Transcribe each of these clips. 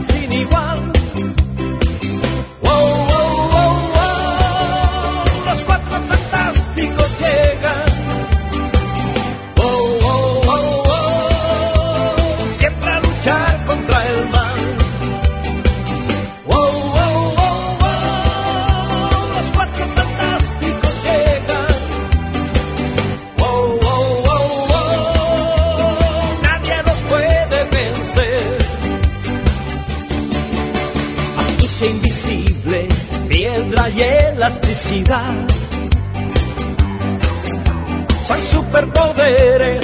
是你忘。Son superpoderes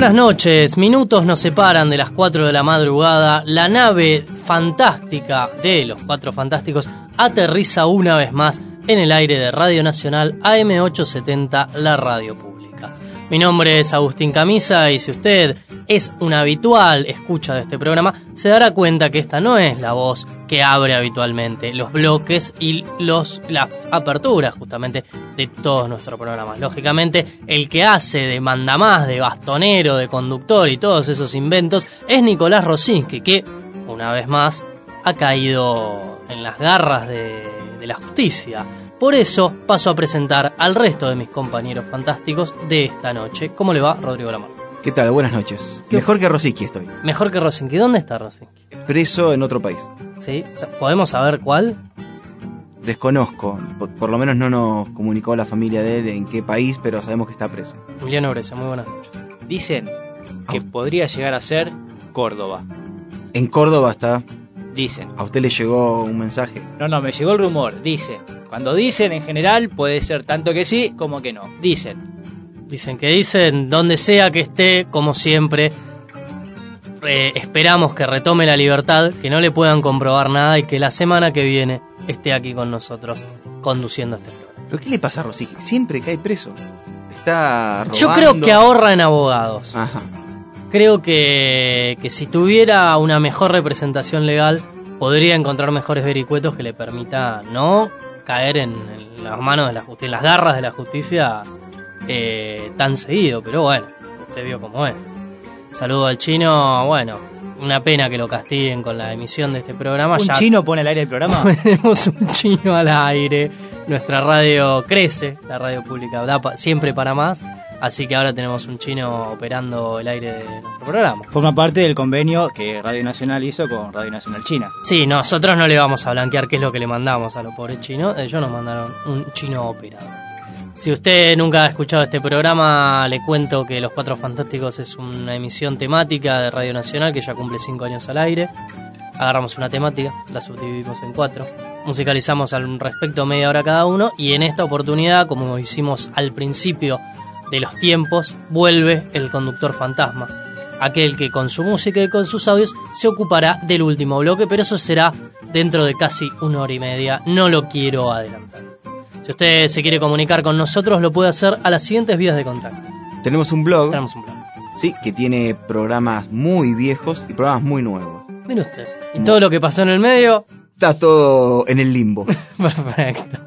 buenas noches, minutos nos separan de las 4 de la madrugada. La nave fantástica de los Cuatro Fantásticos aterriza una vez más en el aire de Radio Nacional AM870, la radio pública. Mi nombre es Agustín Camisa y si usted es un habitual escucha de este programa, se dará cuenta que esta no es la voz que abre habitualmente los bloques y los, las aperturas justamente de todos nuestros programas. Lógicamente, el que hace de mandamás, de bastonero, de conductor y todos esos inventos es Nicolás Rosinski, que una vez más ha caído en las garras de, de la justicia. Por eso paso a presentar al resto de mis compañeros fantásticos de esta noche. ¿Cómo le va, Rodrigo Lamar? ¿Qué tal? Buenas noches. Mejor que Rosicky estoy. Mejor que Rosinski. ¿Dónde está Rosinski? Preso en otro país. ¿Sí? O sea, ¿Podemos saber cuál? Desconozco. Por, por lo menos no nos comunicó la familia de él en qué país, pero sabemos que está preso. Emiliano Brescia, muy buenas noches. Dicen que Ah. podría llegar a ser Córdoba. En Córdoba está. Dicen. ¿A usted le llegó un mensaje? No, no, me llegó el rumor. Dicen. Cuando dicen, en general, puede ser tanto que sí como que no. Dicen. Dicen que dicen, donde sea que esté, como siempre, eh, esperamos que retome la libertad, que no le puedan comprobar nada y que la semana que viene esté aquí con nosotros conduciendo este programa. ¿Pero qué le pasa a Rosicky? Siempre cae preso. Está robando. Yo creo que ahorra en abogados. Ajá. Creo que, que si tuviera una mejor representación legal, podría encontrar mejores vericuetos que le permita no caer en, en las manos de la justicia, en las garras de la justicia eh, tan seguido. Pero bueno, usted vio cómo es. Saludo al chino, bueno, una pena que lo castiguen con la emisión de este programa. ¿Un ya chino pone al aire el programa? tenemos un chino al aire. Nuestra radio crece, la radio pública da pa- siempre para más. Así que ahora tenemos un chino operando el aire de nuestro programa. Forma parte del convenio que Radio Nacional hizo con Radio Nacional China. Sí, nosotros no le vamos a blanquear qué es lo que le mandamos a los pobres chinos. Ellos nos mandaron un chino operador. Si usted nunca ha escuchado este programa, le cuento que Los Cuatro Fantásticos es una emisión temática de Radio Nacional que ya cumple cinco años al aire. Agarramos una temática, la subdividimos en cuatro, musicalizamos al respecto media hora cada uno y en esta oportunidad, como hicimos al principio de los tiempos, vuelve el conductor fantasma, aquel que con su música y con sus audios se ocupará del último bloque, pero eso será dentro de casi una hora y media, no lo quiero adelantar. Si usted se quiere comunicar con nosotros, lo puede hacer a las siguientes vías de contacto. Tenemos un blog, Tenemos un plan. sí, que tiene programas muy viejos y programas muy nuevos. Mire usted. Y todo lo que pasó en el medio, Está todo en el limbo. perfecto.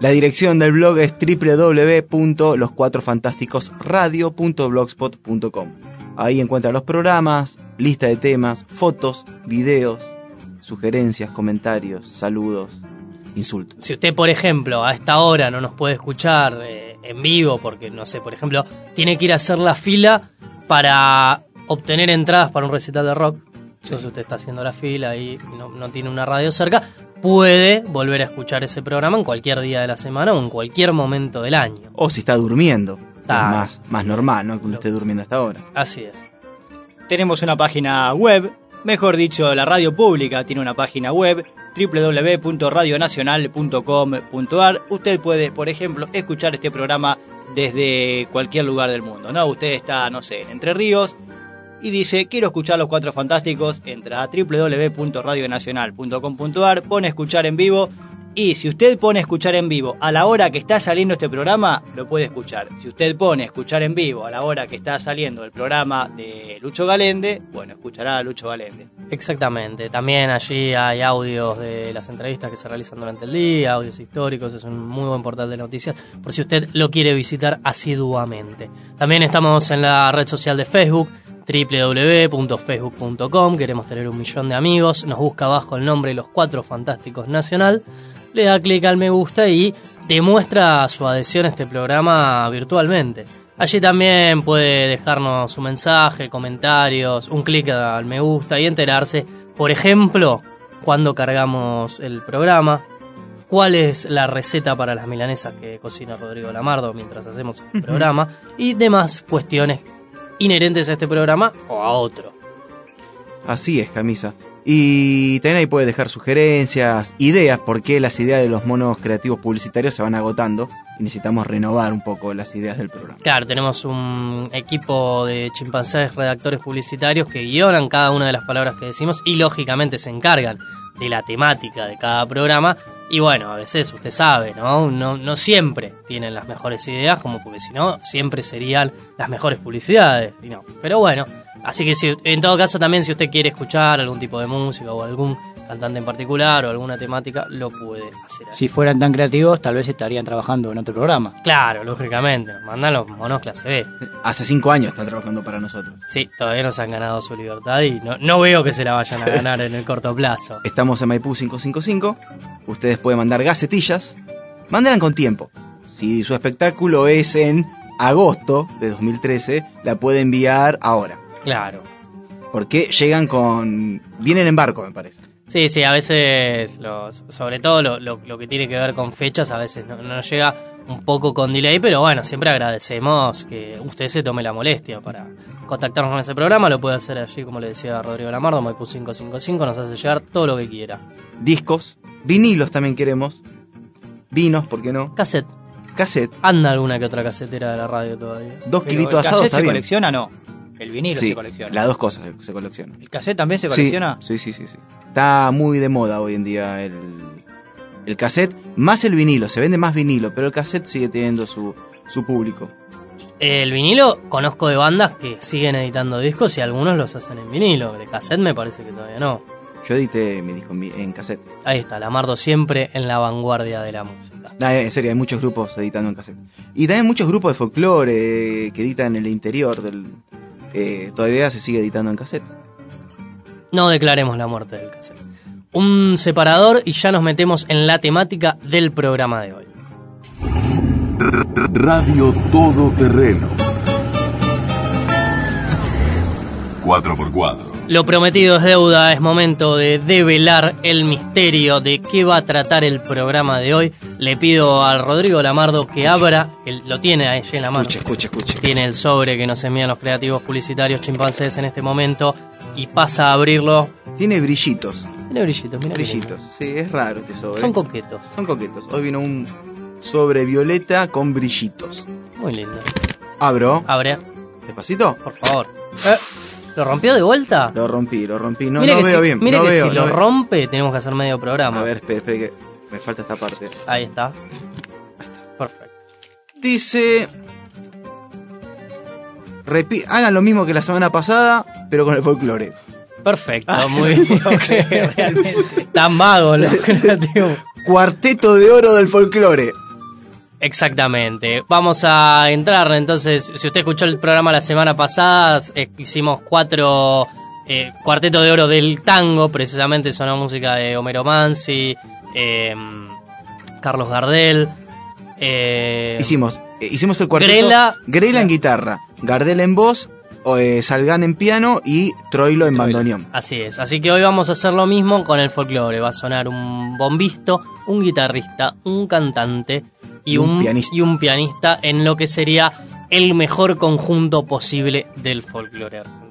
La dirección del blog es www.loscuatrofantásticosradio.blogspot.com. Ahí encuentra los programas, lista de temas, fotos, videos, sugerencias, comentarios, saludos, Si usted, por ejemplo, a esta hora no nos puede escuchar eh, en vivo, porque, no sé, por ejemplo, tiene que ir a hacer la fila para obtener entradas para un recital de rock, entonces usted está haciendo la fila y no, no tiene una radio cerca, puede volver a escuchar ese programa en cualquier día de la semana o en cualquier momento del año. O si está durmiendo, es más, más normal, ¿no? Que uno esté durmiendo hasta ahora. Así es. Tenemos una página web, mejor dicho, la radio pública tiene una página web www.radionacional.com.ar. Usted puede, por ejemplo, escuchar este programa desde cualquier lugar del mundo, ¿no? Usted está, no sé, en Entre Ríos y dice, quiero escuchar los Cuatro Fantásticos, entra a www.radionacional.com.ar, pone escuchar en vivo y si usted pone escuchar en vivo a la hora que está saliendo este programa, lo puede escuchar. Si usted pone escuchar en vivo a la hora que está saliendo el programa de Lucho Galende, bueno, escuchará a Lucho Galende. Exactamente. También allí hay audios de las entrevistas que se realizan durante el día, audios históricos, es un muy buen portal de noticias, por si usted lo quiere visitar asiduamente. También estamos en la red social de Facebook www.facebook.com, queremos tener un millón de amigos, nos busca abajo el nombre Los Cuatro Fantásticos Nacional, le da clic al me gusta y demuestra su adhesión a este programa virtualmente. Allí también puede dejarnos un mensaje, comentarios, un clic al me gusta y enterarse, por ejemplo, cuando cargamos el programa, cuál es la receta para las milanesas que cocina Rodrigo Lamardo mientras hacemos el programa y demás cuestiones inherentes a este programa o a otro. Así es, camisa. Y también ahí puede dejar sugerencias, ideas, porque las ideas de los monos creativos publicitarios se van agotando y necesitamos renovar un poco las ideas del programa. Claro, tenemos un equipo de chimpancés redactores publicitarios que guionan cada una de las palabras que decimos y lógicamente se encargan de la temática de cada programa. Y bueno, a veces usted sabe, ¿no? No, no siempre tienen las mejores ideas, como porque si no, siempre serían las mejores publicidades. Y no. Pero bueno, así que si, en todo caso también si usted quiere escuchar algún tipo de música o algún cantante en particular o alguna temática, lo puede hacer. Si fueran tan creativos, tal vez estarían trabajando en otro programa. Claro, lógicamente, nos mandan los monos clase B. Hace cinco años están trabajando para nosotros. Sí, todavía no se han ganado su libertad y no, no veo que se la vayan a ganar en el corto plazo. Estamos en Maipú 555. Ustedes pueden mandar gacetillas. Mándenla con tiempo. Si su espectáculo es en agosto de 2013, la puede enviar ahora. Claro. Porque llegan con... Vienen en barco, me parece. Sí, sí, a veces, los, sobre todo lo, lo- lo que tiene que ver con fechas, a veces no, no llega un poco con delay, pero bueno, siempre agradecemos que usted se tome la molestia para contactarnos con ese programa. Lo puede hacer allí, como le decía Rodrigo Lamardo, Maipú 555, nos hace llegar todo lo que quiera. Discos. Vinilos también queremos. Vinos, ¿por qué no? Cassette. Cassette. Anda alguna que otra casetera de la radio todavía. Dos kilitos ¿El asados se bien. colecciona no? El vinilo Sí, se colecciona. las dos cosas se- coleccionan. ¿El cassette también se Sí, colecciona? Sí, sí, sí, sí. Está muy de moda hoy en día el, el cassette, más el vinilo, se vende más vinilo, pero el cassette sigue teniendo su, su público. El vinilo, conozco de bandas que siguen editando discos y algunos los hacen en vinilo. De cassette me parece que todavía no. Yo edité mi disco en, cassette. Ahí está, Lamardo siempre en la vanguardia de la música. Nah, en serio, hay muchos grupos editando en cassette. Y también muchos grupos de folclore eh, que editan en el interior del... eh, todavía se sigue editando en cassette. No declaremos la muerte del cassette. Un separador y ya nos metemos en la temática del programa de hoy. Radio Todoterreno. 4x4. Lo prometido es deuda, es momento de develar el misterio de qué va a tratar el programa de hoy. Le pido a Rodrigo Lamardo que abra, el- lo tiene ahí en la mano. Escuche, escuche, escuche. Tiene el sobre que nos envían los creativos publicitarios chimpancés en este momento y pasa a abrirlo. Tiene brillitos, Tiene brillitos, mira. brillitos. Sí, es raro este sobre. Son coquetos, Son coquetos. Hoy vino un sobre violeta con brillitos. muy lindo. Abro. Abre, Despacito. por favor. Eh, ¿Lo rompió de vuelta? Lo rompí, lo rompí. No, mire no que veo si, bien. mire no que veo, si no lo rompe tenemos que hacer medio programa. A ver, espere, espere que me falta esta parte. Ahí está. Perfecto. Dice. repi- hagan lo mismo que la semana pasada, pero con el folclore. Perfecto, Ah, muy bien. realmente. Tan los creativos. Cuarteto de oro del folclore. Exactamente. Vamos a entrar entonces, si usted escuchó el programa la semana pasada, eh, hicimos cuatro eh, cuarteto de oro del tango, precisamente sonó música de Homero Mansi, eh, Carlos Gardel. eh, Hicimos, eh, hicimos el cuarteto. Grela- Grela en guitarra, Gardel en voz, eh, Salgán en piano y Troilo en bandoneón. Así es, así que hoy vamos a hacer lo mismo con el folclore. Va a sonar un bombisto, un guitarrista, un cantante y, Y un pianista. y un pianista en lo que sería el mejor conjunto posible del folclore argentino.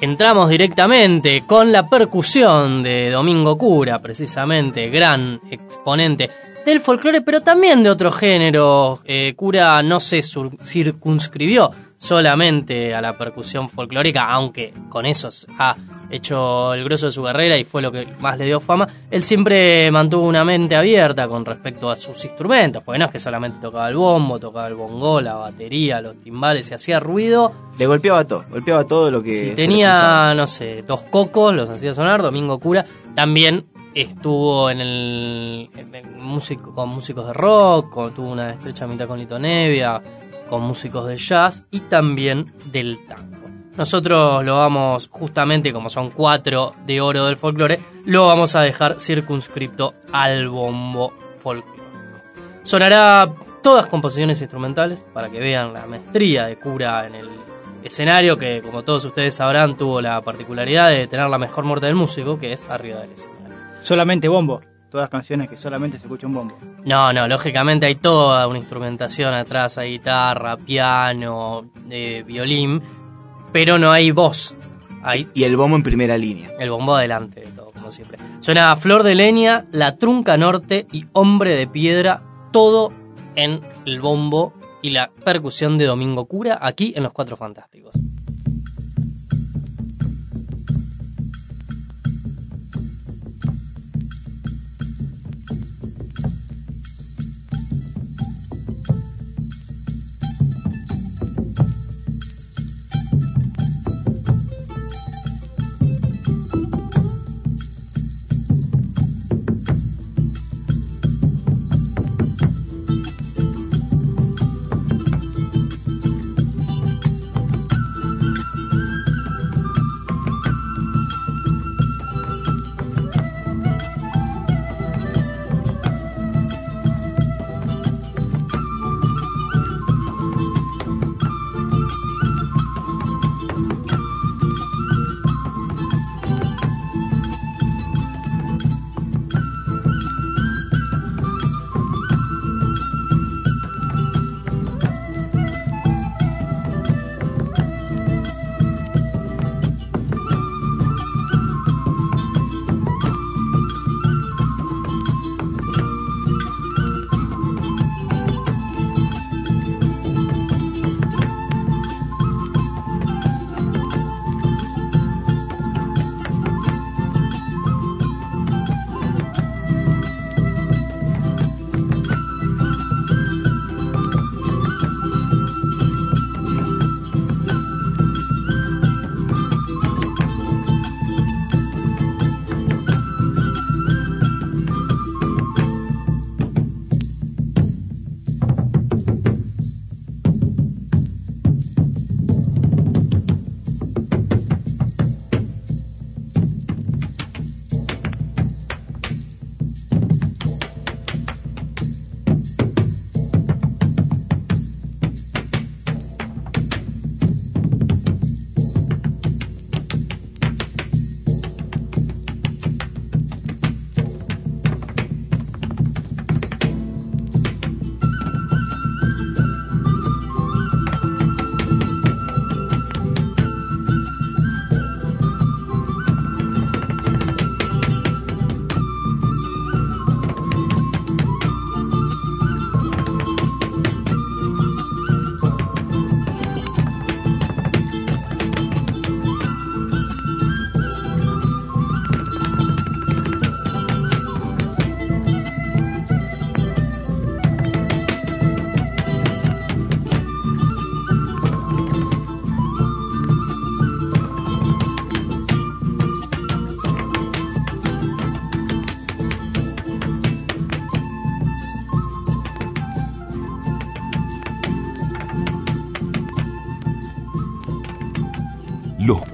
Entramos directamente con la percusión de Domingo Cura, precisamente, gran exponente del folclore, pero también de otros géneros. Eh, Cura no se circunscribió solamente a la percusión folclórica, aunque con eso ha hecho el grosso de su carrera y fue lo que más le dio fama. Él siempre mantuvo una mente abierta con respecto a sus instrumentos, porque no es que solamente tocaba el bombo, tocaba el bongo, la batería, los timbales, y hacía ruido. Le golpeaba todo, golpeaba todo lo que. Si se tenía, no sé, dos cocos, los hacía sonar, Domingo Cura. También estuvo en el, en el músico, con músicos de rock, con- tuvo una estrecha amistad con Lito Nevia, con músicos de jazz y también del tango. Nosotros lo vamos, justamente como son cuatro de oro del folclore, lo vamos a dejar circunscripto al bombo folclórico. Sonará todas composiciones instrumentales para que vean la maestría de Cura en el escenario que, como todos ustedes sabrán, tuvo la particularidad de tener la mejor muerte del músico, que es arriba del escenario. Solamente bombo. Todas canciones que solamente se escucha un bombo. No, no, lógicamente hay toda una instrumentación atrás, hay guitarra, piano, eh, violín, pero no hay voz. Hay Y el bombo en primera línea. el bombo adelante de todo, como siempre. Suena Flor de Leña, La Trunca Norte y Hombre de Piedra, todo en el bombo y la percusión de Domingo Cura, aquí en Los Cuatro Fantásticos.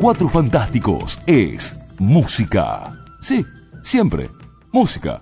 Cuatro Fantásticos es música. Sí, siempre. Música.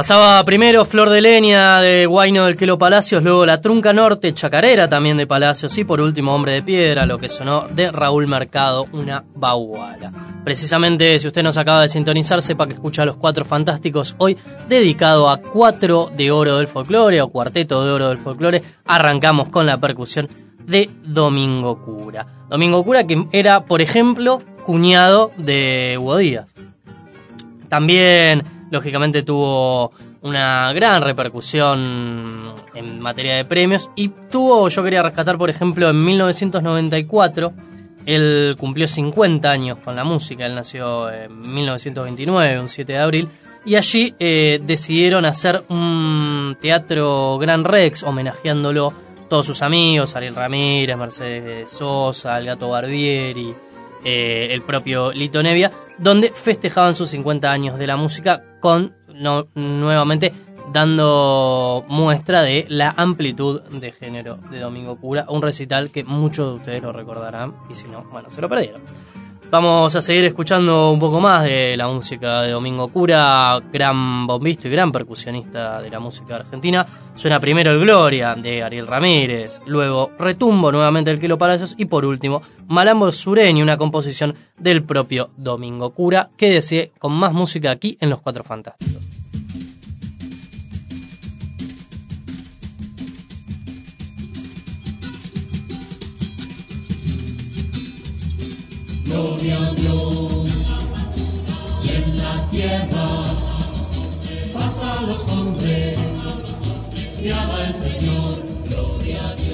Pasaba primero Flor de Leña de Guayno del Quelo Palacios, luego La Trunca Norte, Chacarera también de Palacios y por último Hombre de Piedra, lo que sonó de Raúl Mercado, una baguala. Precisamente si usted nos acaba de sintonizar, sepa que escucha a los Cuatro Fantásticos hoy dedicado a Cuatro de Oro del Folclore o Cuarteto de Oro del Folclore. Arrancamos con la percusión de Domingo Cura. Domingo Cura que era, por ejemplo, cuñado de Hugo Díaz. También, lógicamente, tuvo una gran repercusión en materia de premios y tuvo, yo quería rescatar, por ejemplo, en 1994, él cumplió 50 años con la música, él nació en 1929, un 7 de abril, y allí eh, decidieron hacer un teatro Gran Rex homenajeándolo todos sus amigos, Ariel Ramírez, Mercedes Sosa, el gato Barbieri, eh, el propio Lito Nevia, donde festejaban sus 50 años de la música con nuevamente dando muestra de la amplitud de género de Domingo Cura, un recital que muchos de ustedes lo recordarán y si no, bueno, se lo perdieron. Vamos a seguir escuchando un poco más de la música de Domingo Cura, gran bombista y gran percusionista de la música argentina. Suena primero el Gloria de Ariel Ramírez, luego Retumbo nuevamente el Kilo Palacios y por último Malambo Sureño, una composición del propio Domingo Cura. Quédese con más música aquí en Los Cuatro Fantásticos. Gloria a Dios. Y en la tierra pasa a los hombres, ama el Señor. Gloria a Dios.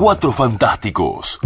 Cuatro Fantásticos.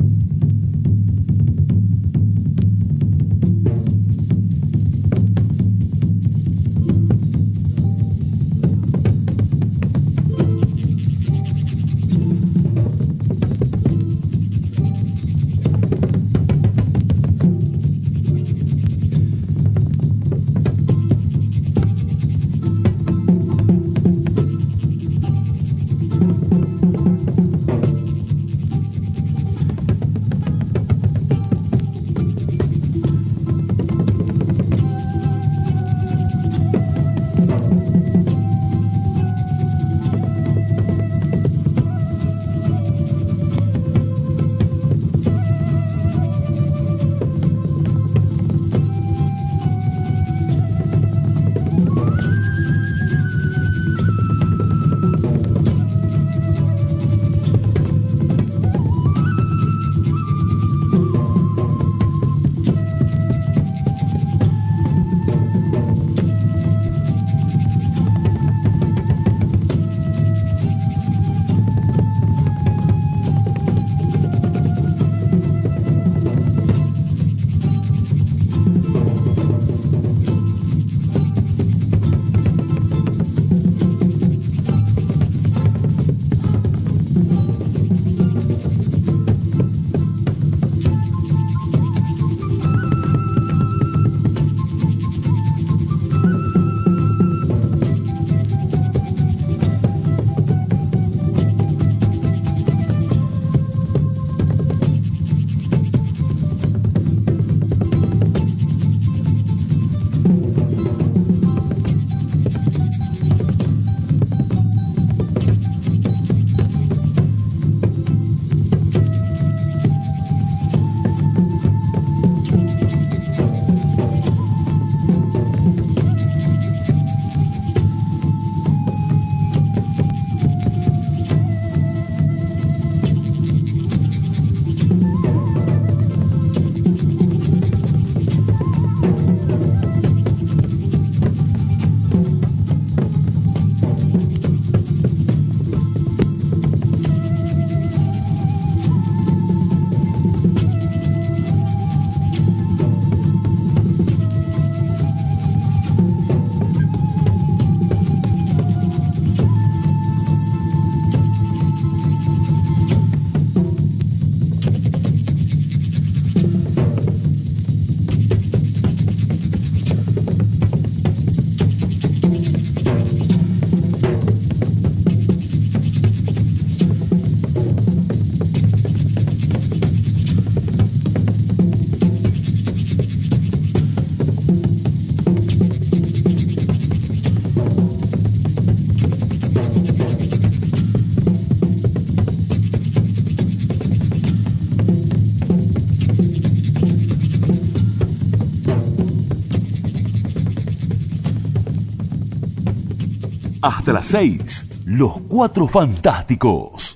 Hasta las 6, Los Cuatro Fantásticos.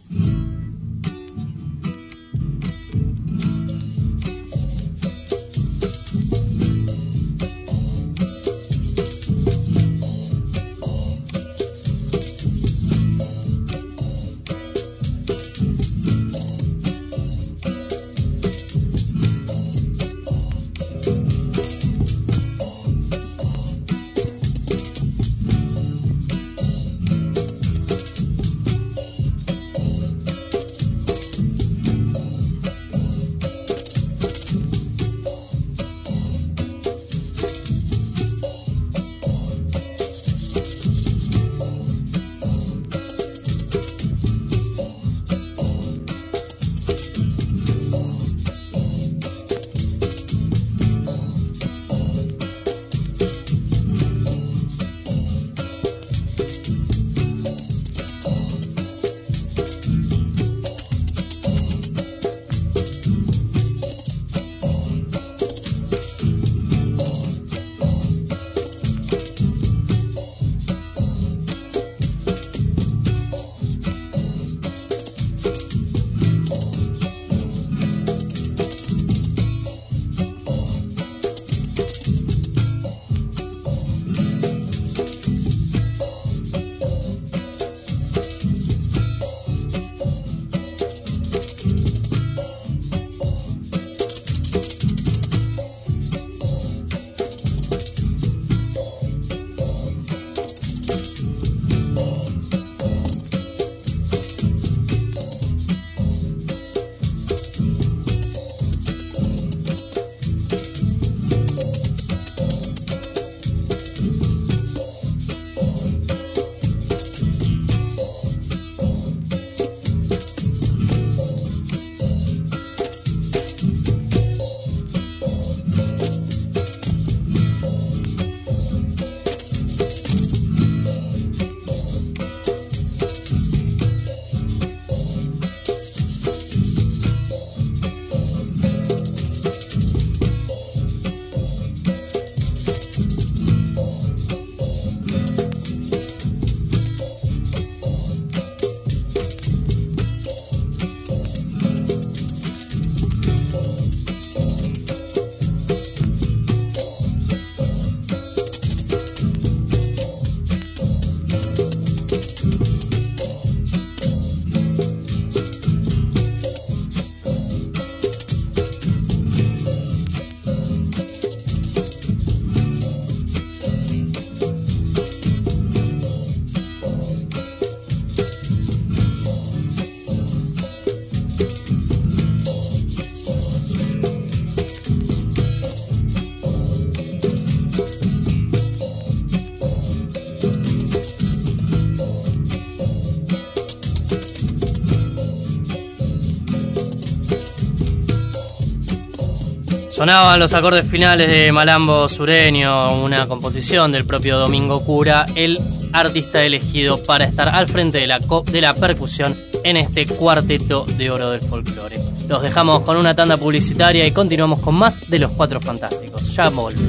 Sonaban los acordes finales de Malambo Sureño, una composición del propio Domingo Cura, el artista elegido para estar al frente de la, de la percusión en este cuarteto de oro del folclore. Los dejamos con una tanda publicitaria y continuamos con más de los Cuatro Fantásticos. Ya volvemos.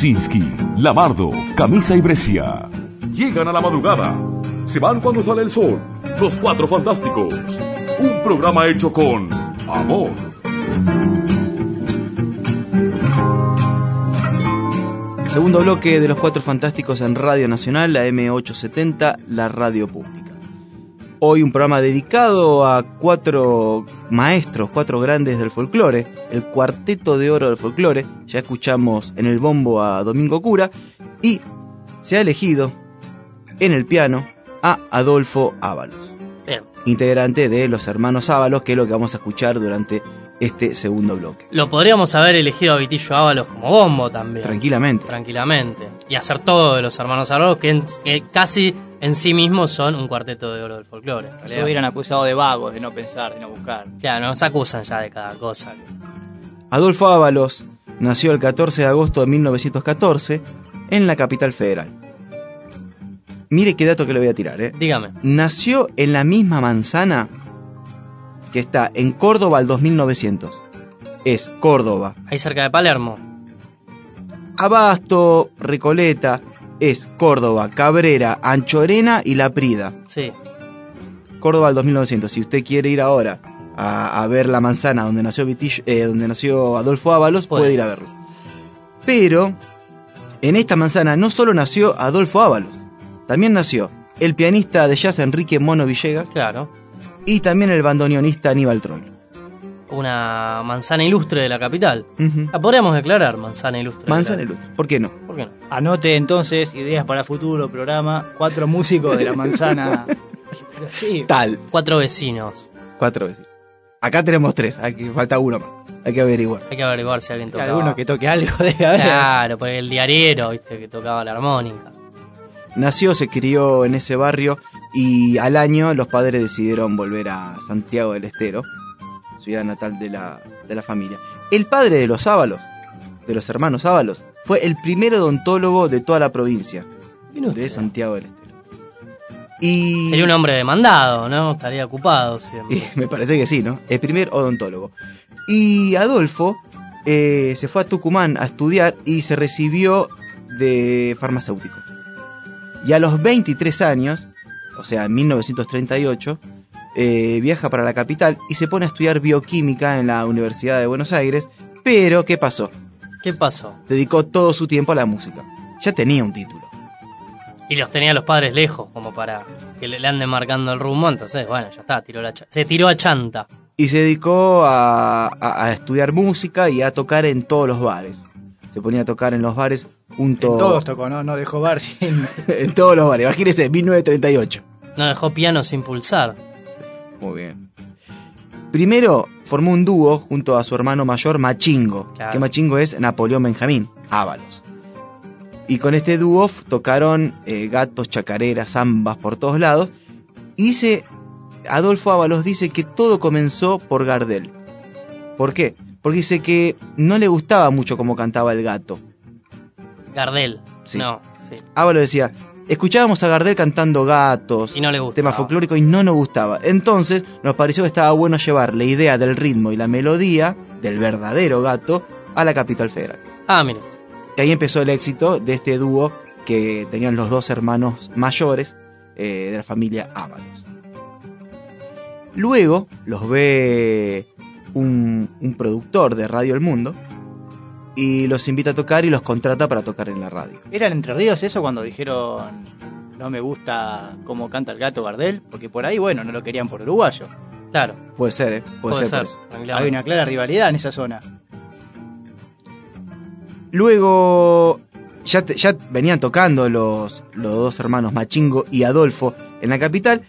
Rosinski, Lamardo, Camisa y Brescia. Llegan a la madrugada. Se van cuando sale el sol. Los Cuatro Fantásticos. Un programa hecho con amor. Segundo bloque de los Cuatro Fantásticos en Radio Nacional, la M870, la radio pública. Hoy un programa dedicado a cuatro maestros, cuatro grandes del folclore, el cuarteto de oro del folclore. Ya escuchamos en el bombo a Domingo Cura y se ha elegido en el piano a Adolfo Ábalos, Bien. integrante de los hermanos Ábalos, que es lo que vamos a escuchar durante este segundo bloque. Lo podríamos haber elegido a Vitillo Ábalos como bombo también. Tranquilamente. tranquilamente. Y hacer todo de los hermanos Ábalos, que, en- que casi en sí mismos son un cuarteto de oro del folclore. Se hubieran acusado de vagos, de no pensar, de no buscar. Ya, nos acusan ya de cada cosa. Adolfo Ábalos nació el 14 de agosto de 1914 en la capital federal. Mire qué dato que le voy a tirar, ¿eh? Dígame. Nació en la misma manzana que está en Córdoba al 2900. Es Córdoba. Ahí cerca de Palermo. Abasto, Recoleta, es Córdoba, Cabrera, Anchorena y La Prida. Sí. Córdoba al 2900. Si usted quiere ir ahora a, a ver la manzana donde nació, Vitillo- eh, donde nació Adolfo Ábalos, Puede. puede ir a verlo. Pero en esta manzana no solo nació Adolfo Ábalos, también nació el pianista de jazz Enrique Mono Villegas Claro. y también el bandoneonista Aníbal Troll. Una manzana ilustre de la capital. La podríamos declarar manzana ilustre. de Manzana la- ilustre, ¿por qué no? ¿Por qué no? Anote entonces ideas para futuro programa. Cuatro músicos de la manzana. Sí, Tal, Cuatro vecinos. cuatro veces. Acá tenemos tres, aquí falta uno más. Hay que averiguar. Hay que averiguar si alguien hay tocaba. alguno que toque algo debe haber. Claro, porque el diariero, viste, que tocaba la armónica. Nació, se crió en ese barrio y al año los padres decidieron volver a Santiago del Estero, ciudad natal de la, de la familia. El padre de los Ábalos, de los hermanos Ábalos, fue el primer odontólogo de toda la provincia de Santiago del Estero. Y, Sería un hombre demandado, ¿no? Estaría ocupado y siempre. me parece que sí, ¿no? El primer odontólogo. Y Adolfo eh, se fue a Tucumán a estudiar y se recibió de farmacéutico. Y a los 23 años, o sea, en 1938, eh, viaja para la capital y se pone a estudiar bioquímica en la Universidad de Buenos Aires. Pero, ¿qué pasó? ¿Qué pasó? Dedicó todo su tiempo a la música. Ya tenía un título. Y los tenía los padres lejos, como para que le, anden marcando el rumbo. Entonces, bueno, ya está, tiró la se tiró a chanta. Y se dedicó a, a- a estudiar música y a tocar en todos los bares. Se ponía a tocar en los bares junto... En todos tocó, ¿no? No dejó bar sin. en todos los bares. Imagínense, 1938. No dejó piano sin pulsar. Muy bien. Primero formó un dúo junto a su hermano mayor Machingo, Claro. que Machingo es Napoleón Benjamín, Ábalos. Y con este dúo tocaron eh, gatos, chacareras, zambas por todos lados. Y dice, Adolfo Ábalos dice que todo comenzó por Gardel. ¿Por qué? Porque dice que no le gustaba mucho cómo cantaba el gato. Gardel. Sí. No, sí. Ábalos decía, escuchábamos a Gardel cantando gatos, Y no le tema folclórico y no nos gustaba. Entonces nos pareció que estaba bueno llevar la idea del ritmo y la melodía del verdadero gato a la capital federal. Ah, mire. Y ahí empezó el éxito de este dúo que tenían los dos hermanos mayores eh, de la familia Ábalos. Luego los ve un, un productor de Radio El Mundo y los invita a tocar y los contrata para tocar en la radio. ¿Era en Entre Ríos eso cuando dijeron no me gusta cómo canta el gato Gardel? Porque por ahí, bueno, no lo querían por uruguayo. Claro, Puede ser, ¿eh? Puede, puede, ser. Hay una clara rivalidad en esa zona. Luego ya, ya venían tocando los, los dos hermanos Machingo y Adolfo en la capital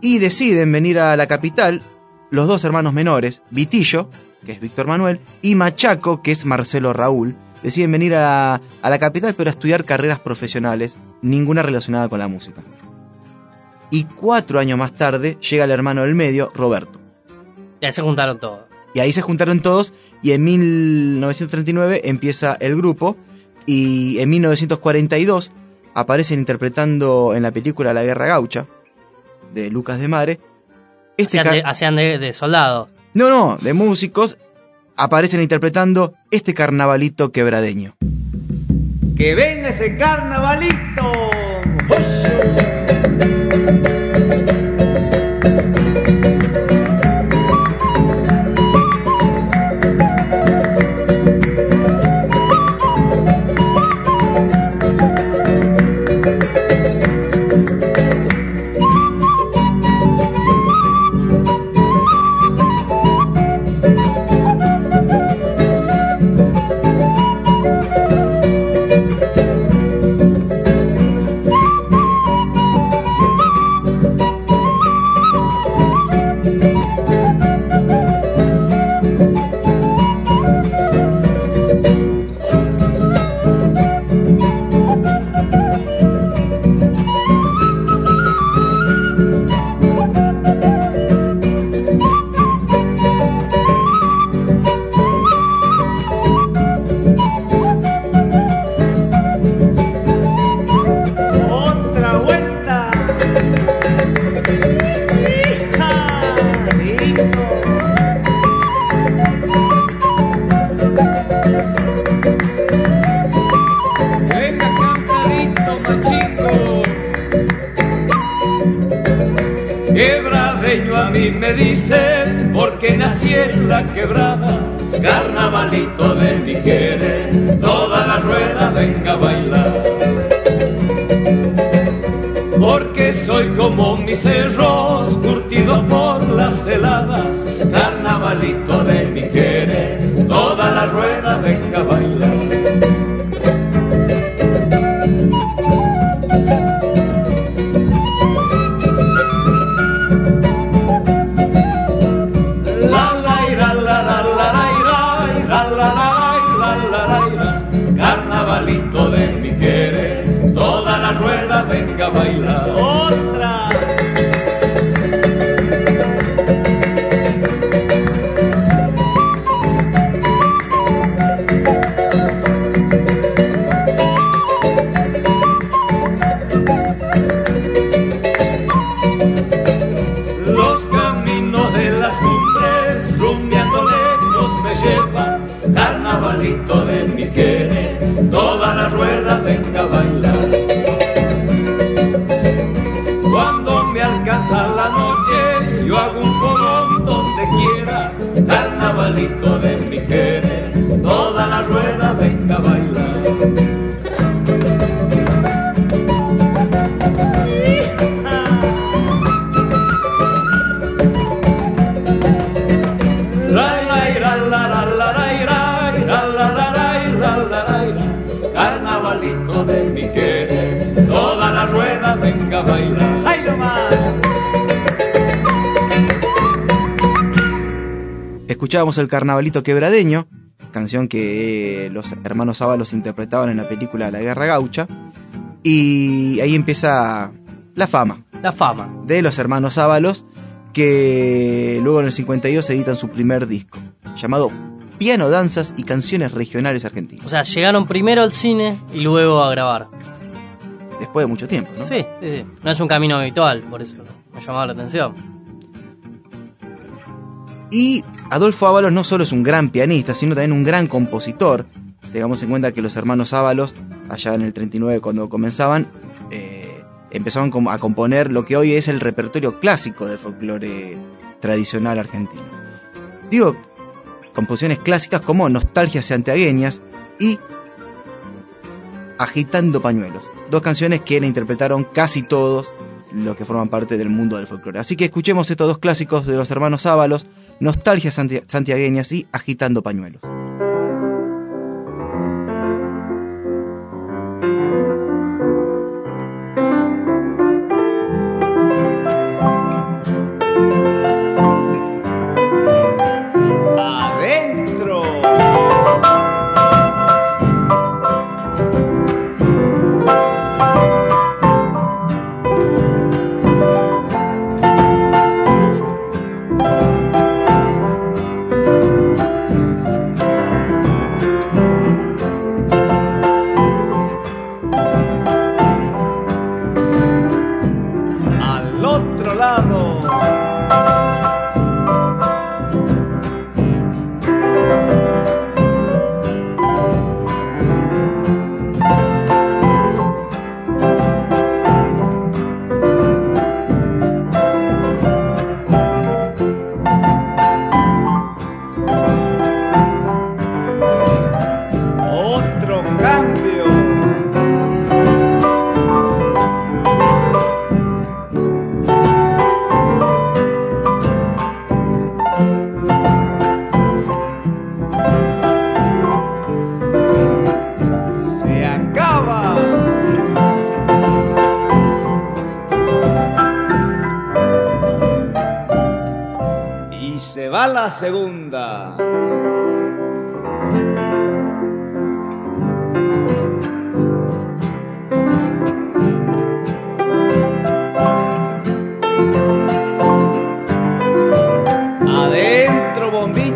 y deciden venir a la capital los dos hermanos menores, Vitillo, que es Víctor Manuel, y Machaco, que es Marcelo Raúl. Deciden venir a, a la capital pero a estudiar carreras profesionales, ninguna relacionada con la música. Y cuatro años más tarde llega el hermano del medio, Roberto. Y ahí se juntaron todos. Y ahí se juntaron todos y en 1939 empieza el grupo y en 1942 aparecen interpretando en la película La Guerra Gaucha de Lucas de Mare. Este Hacían, de, ca- hacían de, de soldados. no, no, de músicos aparecen interpretando este carnavalito quebradeño. Que venga ese carnavalito. Alcanza la noche, yo hago un fogón donde quiera. Carnavalito de mi querer, toda la rueda venga a bailar. Escuchábamos el Carnavalito Quebradeño, canción que eh, los hermanos Ábalos interpretaban en la película La Guerra Gaucha. Y ahí empieza la fama La fama. de los hermanos Ábalos, que luego en el 52 editan su primer disco, llamado Piano, Danzas y Canciones Regionales O Argentinas. sea, llegaron primero al cine y luego a grabar. Después de mucho tiempo, ¿no? Sí, sí, sí. No es un camino habitual, por eso me llamaba la atención. Y Adolfo Ábalos no solo es un gran pianista, sino también un gran compositor. Tengamos en cuenta que los hermanos Ábalos, allá en el 39 cuando comenzaban, eh, empezaban a componer lo que hoy es el repertorio clásico del folclore tradicional argentino. Digo, composiciones clásicas como Nostalgias santiagueñas y Agitando pañuelos. Dos canciones que le interpretaron casi todos los que forman parte del mundo del folclore. Así que escuchemos estos dos clásicos de los hermanos Ábalos, Nostalgias santi- santiagueñas y Agitando pañuelos. Adentro, bombito.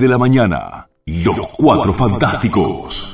De la mañana. Los Cuatro Fantásticos.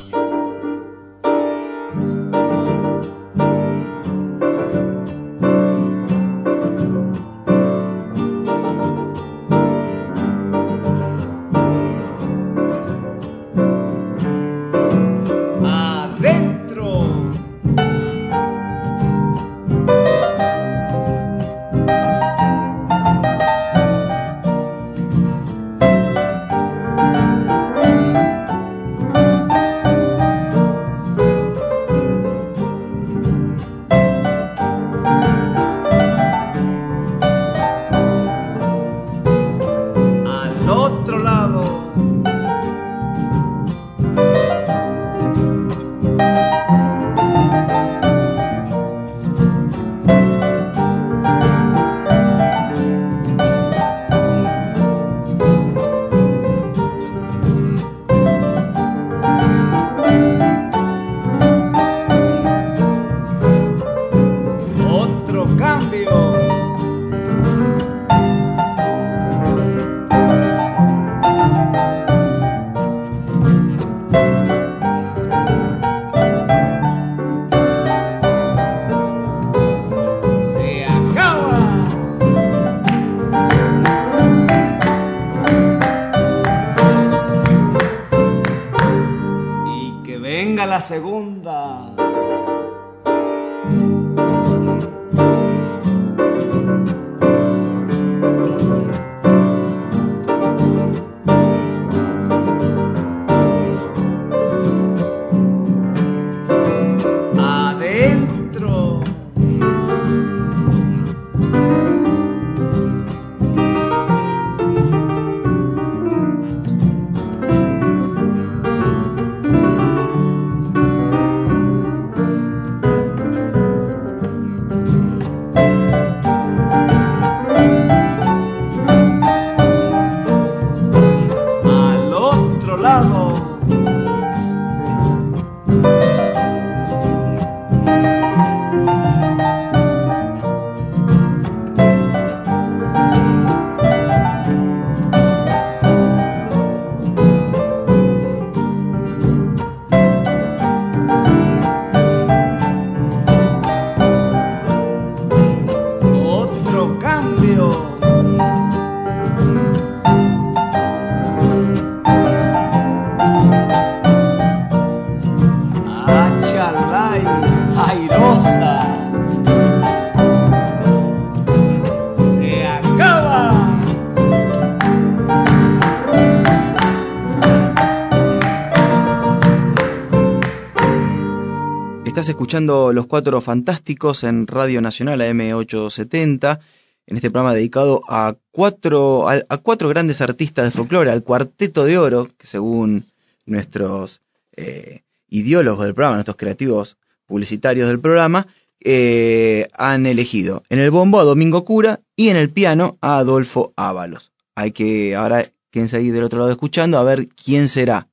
Escuchando Los Cuatro Fantásticos en Radio Nacional AM870, en este programa dedicado a cuatro, a, cuatro grandes artistas de folclore, al Cuarteto de Oro, que según nuestros eh, ideólogos del programa, nuestros creativos publicitarios del programa, eh, han elegido en el bombo a Domingo Cura y en el piano a Adolfo Ábalos. Hay que, ahora, quédense ahí del otro lado escuchando a ver quién será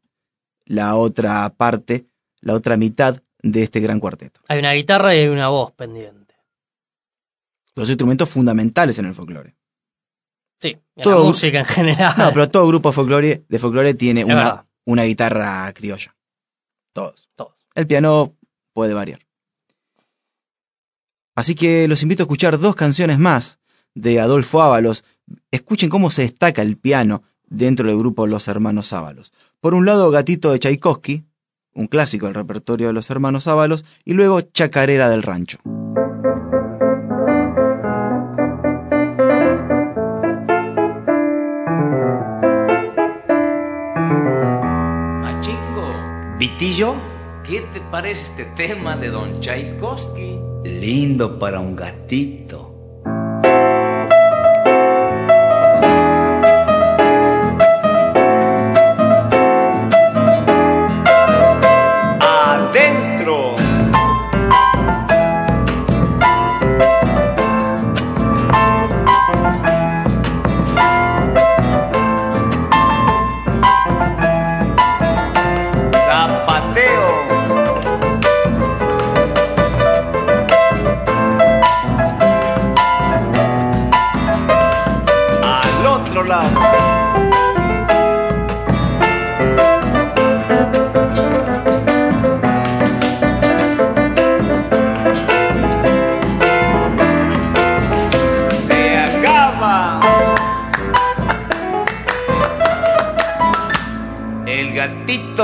la otra parte, la otra mitad de este gran cuarteto. Hay una guitarra y hay una voz pendiente. Dos instrumentos fundamentales en el folclore. Sí, en Todo- la música en general. No, pero todo grupo folclore, de folclore tiene una, una guitarra criolla. Todos. Todos. El piano puede variar. Así que los invito a escuchar dos canciones más de Adolfo Ábalos. Escuchen cómo se destaca el piano dentro del grupo Los Hermanos Ábalos. Por un lado, Gatito de Tchaikovsky, un clásico del repertorio de los Hermanos Ábalos, y luego Chacarera del Rancho. Machingo, Vitillo, ¿qué te parece este tema de Don Tchaikovsky? lindo para un gatito.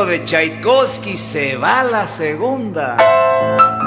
De Tchaikovsky se va la segunda.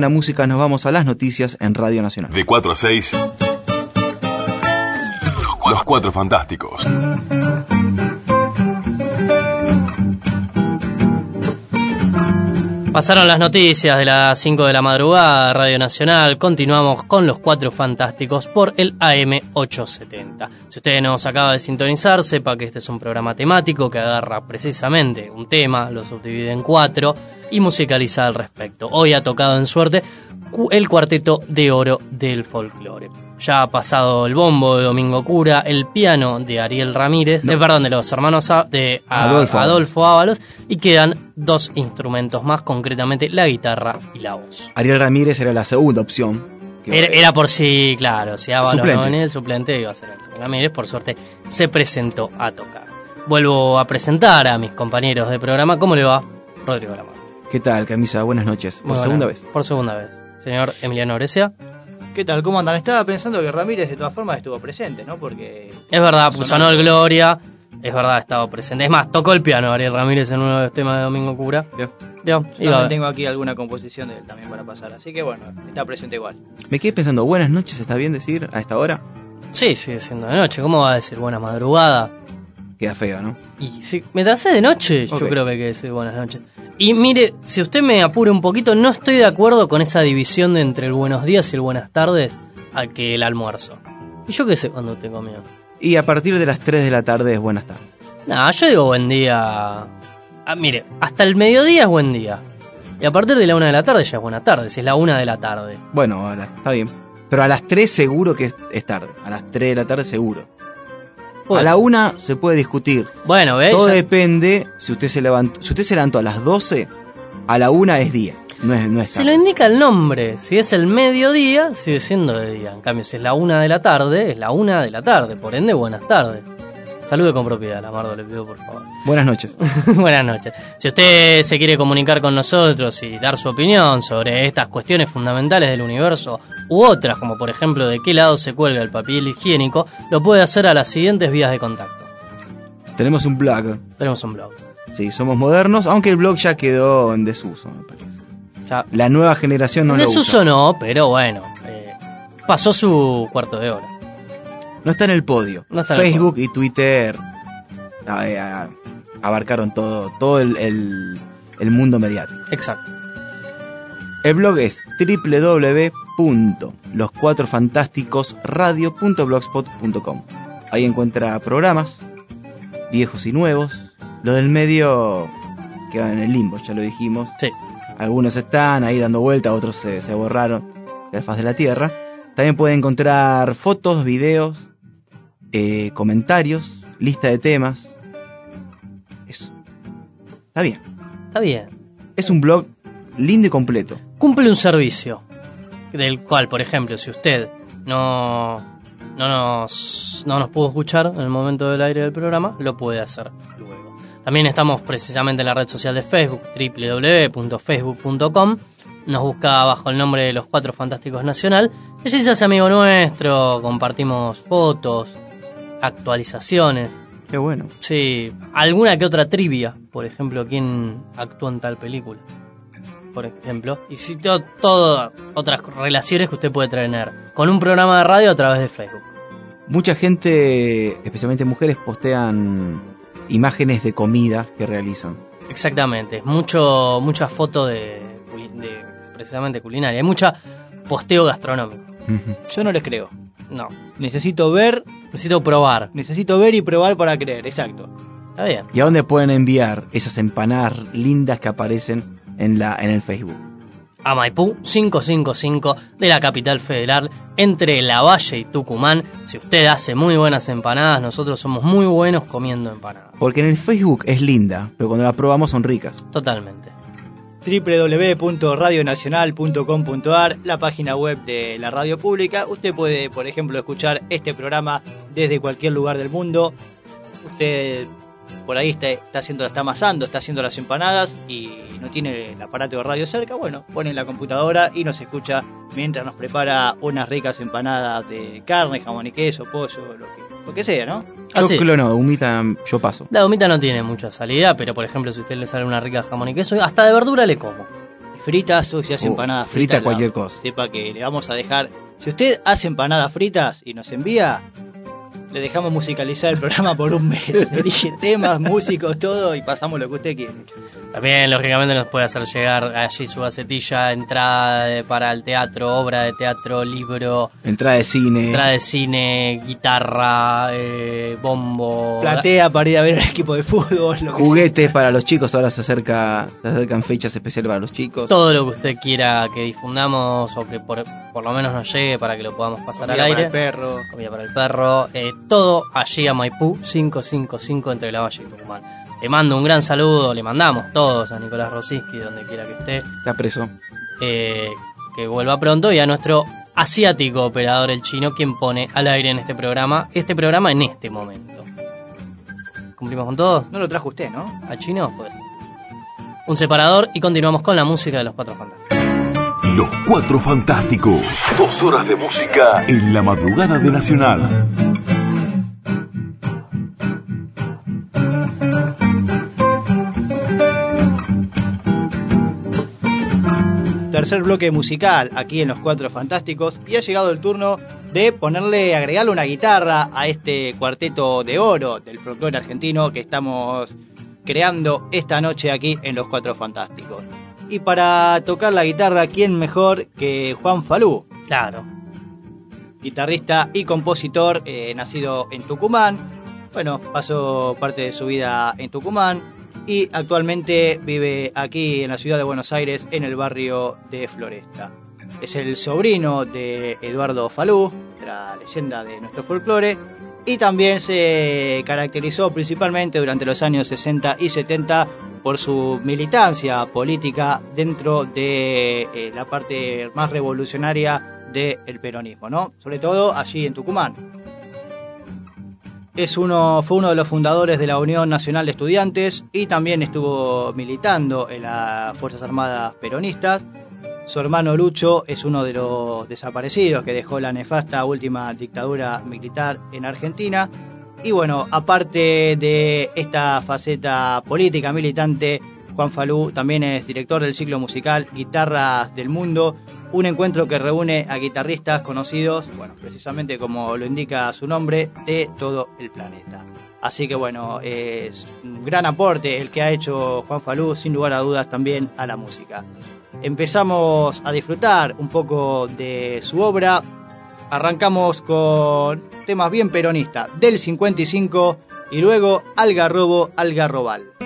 Buena música nos vamos a las noticias en Radio Nacional. De 4 a 6. Los Cuatro Fantásticos. Pasaron las noticias de las 5 de la madrugada, Radio Nacional. Continuamos con los cuatro fantásticos por el AM870. Si usted nos acaba de sintonizar, sepa que este es un programa temático que agarra precisamente un tema, lo subdivide en cuatro y musicaliza al respecto. Hoy ha tocado en suerte el cuarteto de oro del folclore. Ya ha pasado el bombo de Domingo Cura, el piano de Ariel Ramírez, eh, perdón, de los hermanos A- de a- Adolfo. Adolfo Ábalos, y quedan dos instrumentos más, concretamente la guitarra y la voz. Ariel Ramírez era la segunda opción. Era, era por si, claro, si Ábalos Suplente. no venía, el suplente iba a ser el Ramírez, por suerte se presentó a tocar. Vuelvo a presentar a mis compañeros de programa. ¿Cómo le va? Rodrigo Lamar. ¿Qué tal, Camisa? Buenas noches. Por Muy segunda buena. vez. Por segunda vez. Señor Emiliano Oresia. ¿Qué tal? ¿Cómo andan? Estaba pensando que Ramírez de todas formas estuvo presente, ¿no? Porque Es verdad, Sonó sonó el- Gloria. Es verdad, ha estado presente. Es más, tocó el piano Ariel Ramírez en uno de los temas de Domingo Cura. Bien. Vio, yo también tengo aquí alguna composición de él también para pasar. Así que bueno, está presente igual. Me quedé pensando, buenas noches, ¿está bien decir a esta hora? Sí, sigue siendo de noche. ¿Cómo va a decir buena madrugada? Queda feo, ¿no? Y si me tracé de noche, yo creo que hay que decir buenas noches. Y mire, si usted me apura un poquito, no estoy de acuerdo con esa división de entre el buenos días y el buenas tardes al que el almuerzo. Y yo qué sé cuando te comió. Y a partir de las 3 de la tarde es buenas tardes. Nah, yo digo buen día. Ah, mire, hasta el mediodía es buen día. Y a partir de la una de la tarde ya es buena tarde, si es la una de la tarde. Bueno, ahora, está bien. Pero a las 3 seguro que es, es tarde. A las 3 de la tarde seguro. A la ser. 1 se puede discutir. Bueno, ¿ves? Todo Ya- depende si usted se levantó. Si usted se levantó a las 12, a la 1 es día. No es, no es Se lo indica el nombre. Si es el mediodía, sigue siendo de día. En cambio, si es la una de la tarde, es la una de la tarde. Por ende, buenas tardes. Salude con propiedad, Lamardo, le pido por favor. Buenas noches. Buenas noches. Si usted se quiere comunicar con nosotros y dar su opinión sobre estas cuestiones fundamentales del universo u otras, como por ejemplo de qué lado se cuelga el papel higiénico, lo puede hacer a las siguientes vías de contacto. Tenemos un blog. Tenemos un blog. Sí, somos modernos, aunque el blog ya quedó en desuso, me parece. Ya, La nueva generación no en lo desuso usa. no, pero bueno, eh, pasó su cuarto de hora. No está en el podio. No está en el Facebook y Twitter a- a- abarcaron todo, todo el, el- el mundo mediático. Exacto. El blog es www.loscuatrofantásticosradio.blogspot.com. Ahí encuentra programas, viejos y nuevos. Los del medio quedan en el limbo, ya lo dijimos. Sí. Algunos están ahí dando vuelta, otros se, se borraron de la faz de la tierra. También puede encontrar fotos, videos, eh, comentarios, lista de temas. Eso. Está bien. Está bien. Es un blog lindo y completo. Cumple un servicio. Del cual, por ejemplo, si usted no, no, nos, no nos pudo escuchar en el momento del aire del programa, lo puede hacer. También estamos precisamente en la red social de Facebook, www.facebook.com. Nos busca bajo el nombre de los Cuatro Fantásticos Nacional. Allí se hace amigo nuestro, compartimos fotos, actualizaciones. Qué bueno. Sí, alguna que otra trivia, por ejemplo, quién actuó en tal película, por ejemplo, y si to- todas otras relaciones que usted puede tener con un programa de radio a través de Facebook. Mucha gente, especialmente mujeres, postean imágenes de comida que realizan. Exactamente, mucho mucha foto de, de precisamente culinaria, hay mucha posteo gastronómico. Yo no les creo. No, Necesito ver, necesito probar. necesito ver y probar para creer, exacto. Está bien. ¿Y a dónde pueden enviar esas empanadas lindas que aparecen en, la, en el Facebook? a Maipú 555 de la capital federal entre La Valle y Tucumán. Si usted hace muy buenas empanadas, nosotros somos muy buenos comiendo empanadas. Porque en el Facebook es linda, pero cuando la probamos son ricas. Totalmente. www.radionacional.com.ar, la página web de la radio pública. Usted puede, por ejemplo, escuchar este programa desde cualquier lugar del mundo. Usted por ahí está, está haciendo, está amasando, está haciendo las empanadas y no tiene el aparato de radio cerca. Bueno, pone en la computadora y nos escucha mientras nos prepara unas ricas empanadas de carne, jamón y queso, pollo, lo que, lo que sea, ¿no? Yo Así. clono, humita, yo paso. La humita no tiene mucha salida, pero por ejemplo, si a usted le sale una rica jamón y queso, hasta de verdura le como. fritas o si hace O empanadas Oh, frita fritas, cualquier la- cosa. Sepa que le vamos a dejar. Si usted hace empanadas fritas y nos envía, le dejamos musicalizar el programa por un mes. Elige temas, músicos, todo y pasamos lo que usted quiere. También, lógicamente, nos puede hacer llegar allí su gacetilla, entrada de- para el teatro, obra de teatro, libro, Entrada de cine. entrada de cine, guitarra, eh, bombo. Platea para ir a ver el equipo de fútbol, lo que Juguetes para los chicos, ahora se, acerca, se acercan fechas especiales para los chicos. Todo lo que usted quiera que difundamos o que por, por lo menos nos llegue para que lo podamos pasar sea. al Comida aire. para el perro. comida para el perro, eh, todo allí a Maipú 555 entre La Valle y Tucumán. Le mando un gran saludo, le mandamos todos a Nicolás Rosinski, donde quiera que esté, Está preso. eh, que vuelva pronto, y a nuestro asiático operador, el chino, quien pone al aire en este programa, este programa en este momento. ¿Cumplimos con todo? No lo trajo usted, ¿no? ¿Al chino? Pues. Un separador y continuamos con la música de los cuatro fantásticos. Los Cuatro Fantásticos. Dos horas de música en la madrugada de Nacional. Tercer bloque musical aquí en Los Cuatro Fantásticos y ha llegado el turno de ponerle, agregarle una guitarra a este cuarteto de oro del folclore argentino que estamos creando esta noche aquí en Los Cuatro Fantásticos. Y para tocar la guitarra, ¿quién mejor que Juan Falú? Claro. guitarrista y compositor, eh, nacido en Tucumán. Bueno, pasó parte de su vida en Tucumán y actualmente vive aquí en la ciudad de Buenos Aires, en el barrio de Floresta. Es el sobrino de Eduardo Falú, la leyenda de nuestro folclore, y también se caracterizó principalmente durante los años 60 y 70 por su militancia política dentro de eh, la parte más revolucionaria del peronismo, ¿no? Sobre todo allí en Tucumán. Es uno, fue uno de los fundadores de la Unión Nacional de Estudiantes y también estuvo militando en las Fuerzas Armadas Peronistas. Su hermano Lucho es uno de los desaparecidos que dejó la nefasta última dictadura militar en Argentina. Y bueno, aparte de esta faceta política militante, Juan Falú también es director del ciclo musical Guitarras del Mundo, un encuentro que reúne a guitarristas conocidos, bueno, precisamente como lo indica su nombre, de todo el planeta. Así que bueno, es un gran aporte el que ha hecho Juan Falú, sin lugar a dudas también a la música. Empezamos a disfrutar un poco de su obra. Arrancamos con temas bien peronistas del 55 y luego Algarrobo, Algarrobal.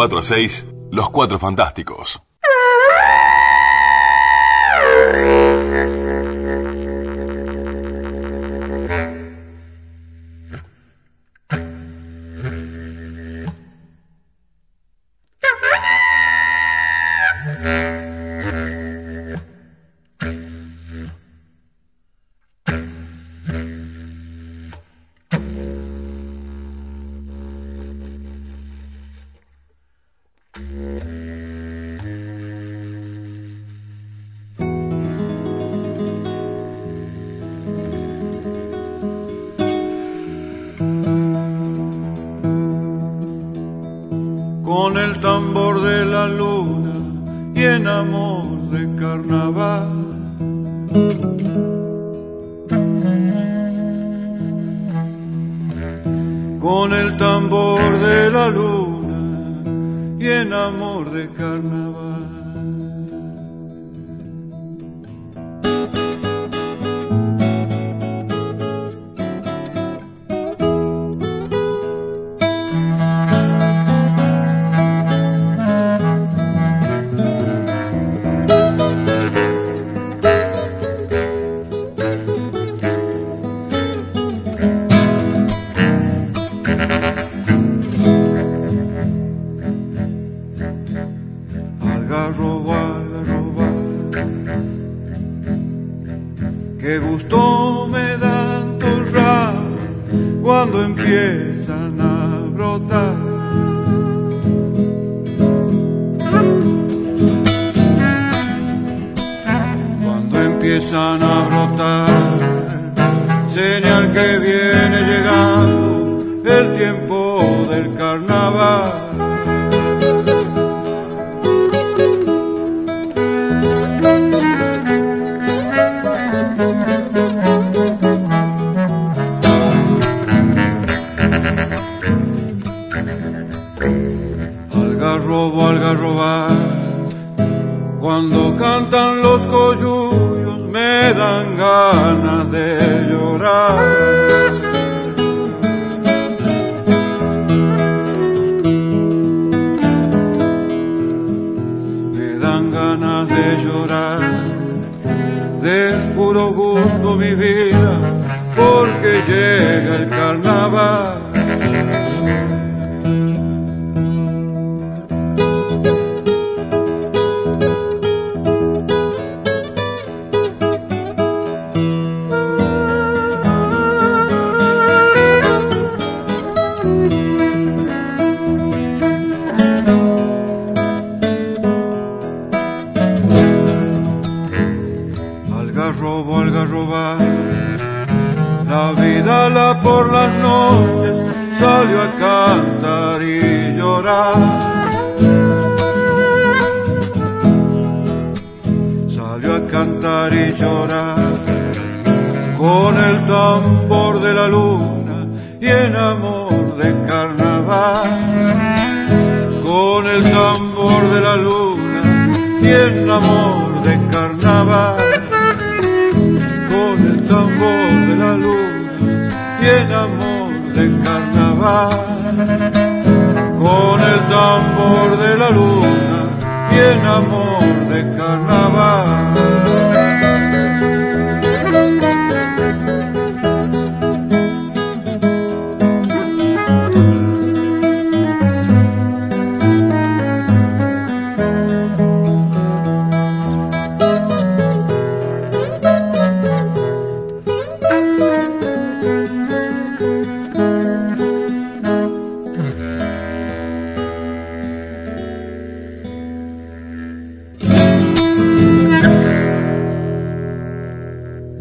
4 a 6, Los Cuatro Fantásticos.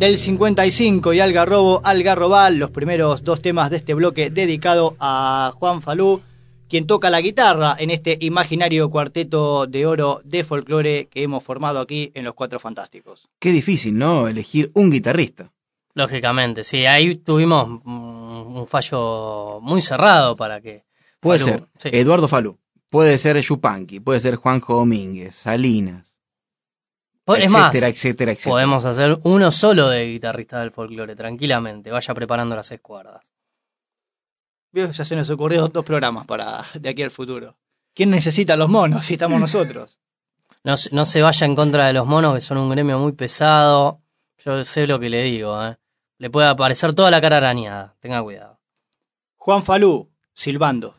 Del 55 y Algarrobo, Algarrobal, los primeros dos temas de este bloque dedicado a Juan Falú, quien toca la guitarra en este imaginario cuarteto de oro de folclore que hemos formado aquí en Los Cuatro Fantásticos. Qué difícil, ¿no? Elegir un guitarrista. Lógicamente, sí, ahí tuvimos un fallo muy cerrado para que... Puede Falú, ser sí. Eduardo Falú, puede ser Yupanqui, puede ser Juanjo Domínguez, Salinas, es etcétera, más, etcétera, etcétera. podemos hacer uno solo de guitarrista del folclore, tranquilamente. Vaya preparando las escuadras. Ya se nos ocurrió dos programas para de aquí al futuro. ¿Quién necesita los monos si estamos nosotros? No, se- no se vaya en contra de los monos, que son un gremio muy pesado. Yo sé lo que le digo, ¿eh? Le puede aparecer toda la cara arañada. Tenga cuidado. Juan Falú, silbando.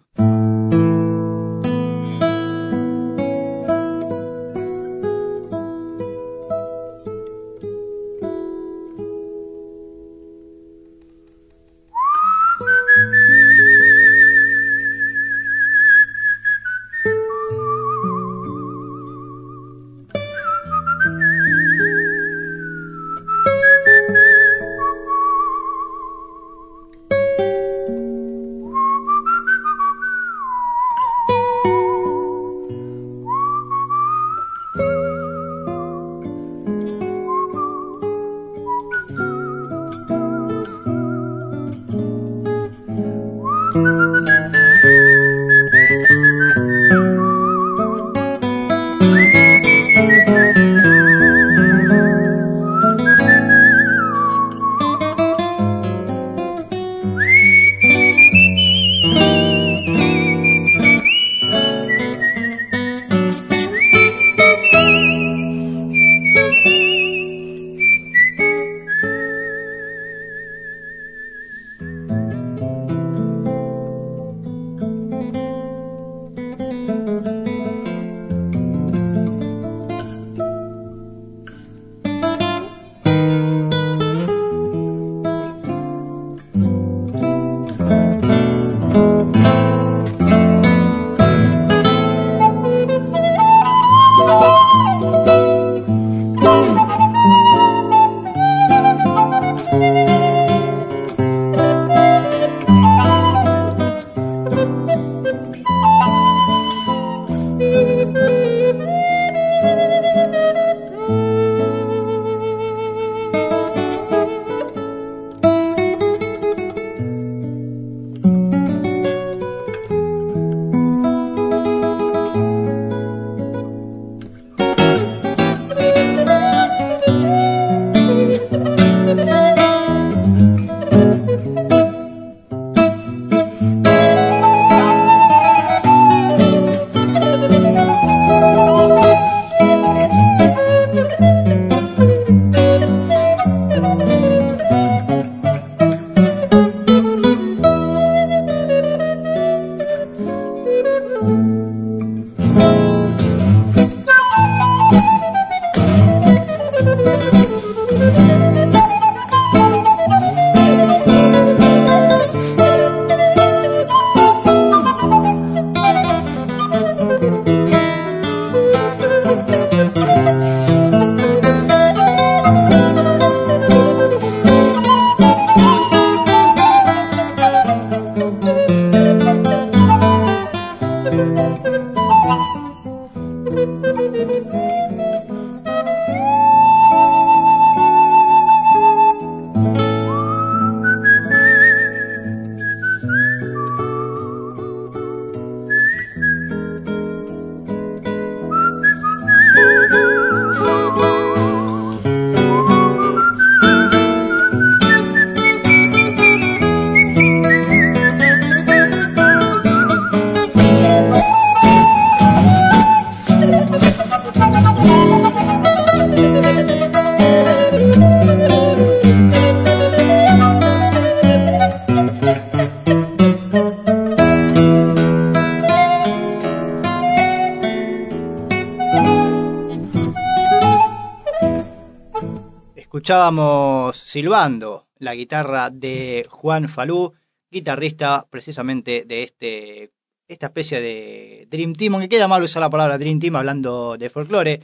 Escuchábamos silbando la guitarra de Juan Falú, guitarrista precisamente de este esta especie de Dream Team, aunque queda mal usar la palabra Dream Team hablando de folclore,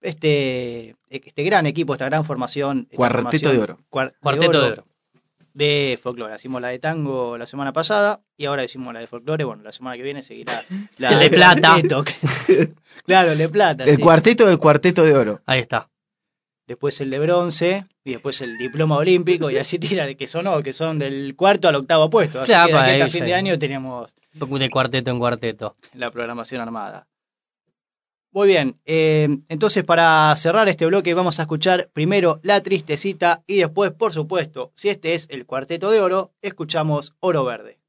este, este gran equipo, esta gran formación. esta Cuarteto formación- de oro. cuar- Cuarteto de oro. de folclore. Hicimos la de tango la semana pasada y ahora hicimos la de folclore. Bueno, la semana que viene seguirá la El de plata. claro, el de plata. El sí. cuarteto del cuarteto de oro. Ahí está. Después el de bronce y después el diploma olímpico y así tira que son, que son del cuarto al octavo puesto. Así Claro, que hasta fin de año tenemos De cuarteto en cuarteto. la programación armada. Muy bien, eh, entonces para cerrar este bloque vamos a escuchar primero La Tristecita y después, por supuesto, si este es el Cuarteto de Oro, escuchamos Oro Verde.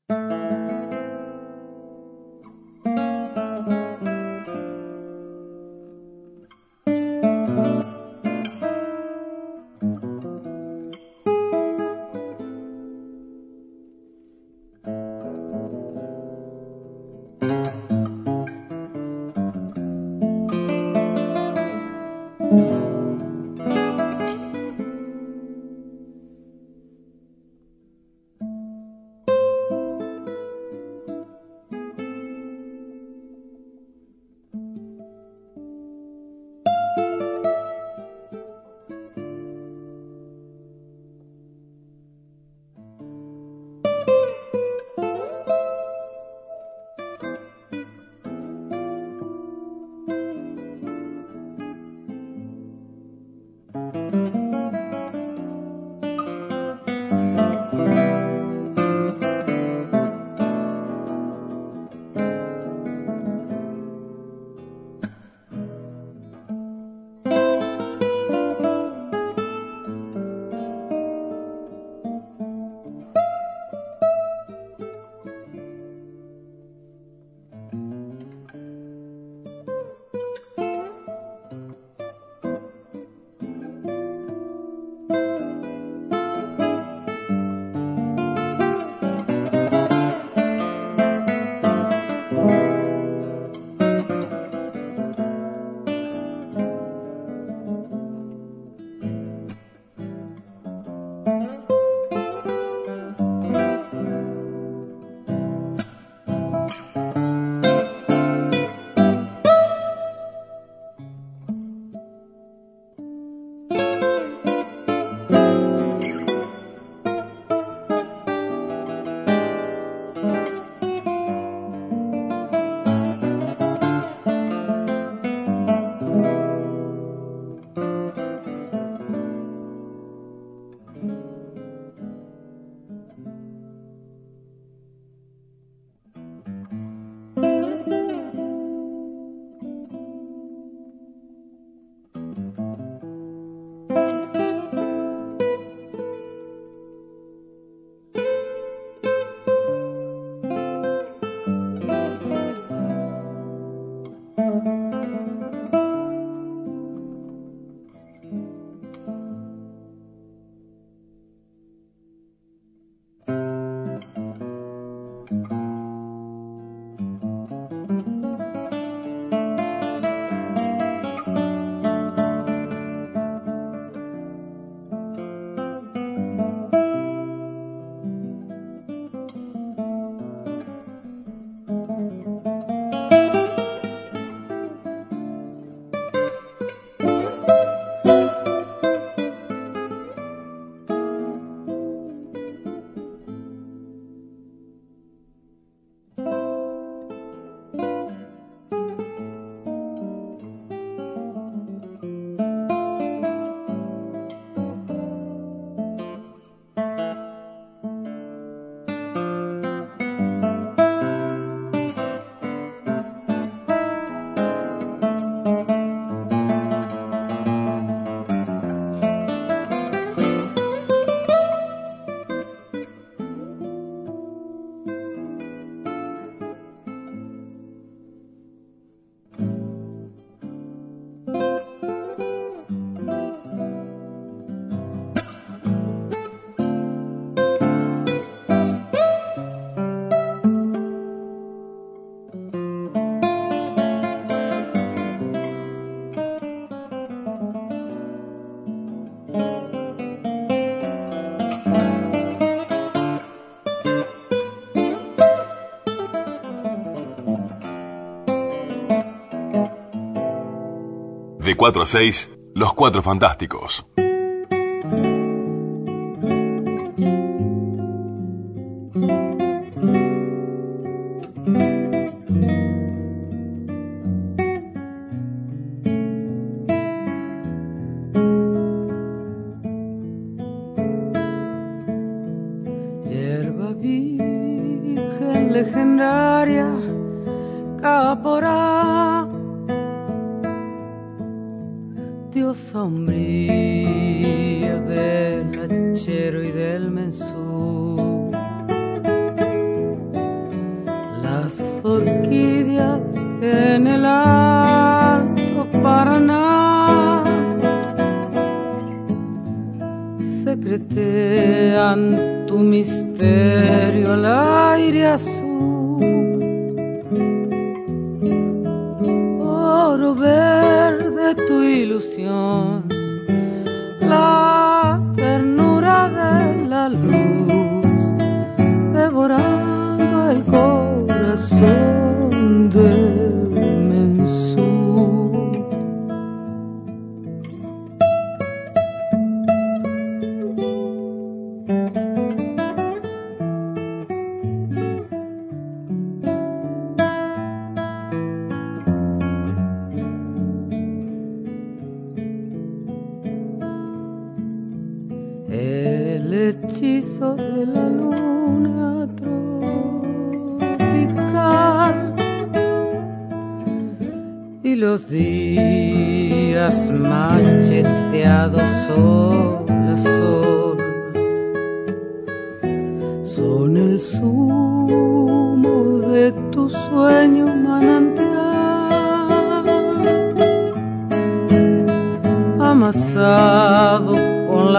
4 a 6, Los Cuatro Fantásticos.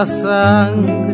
La sangre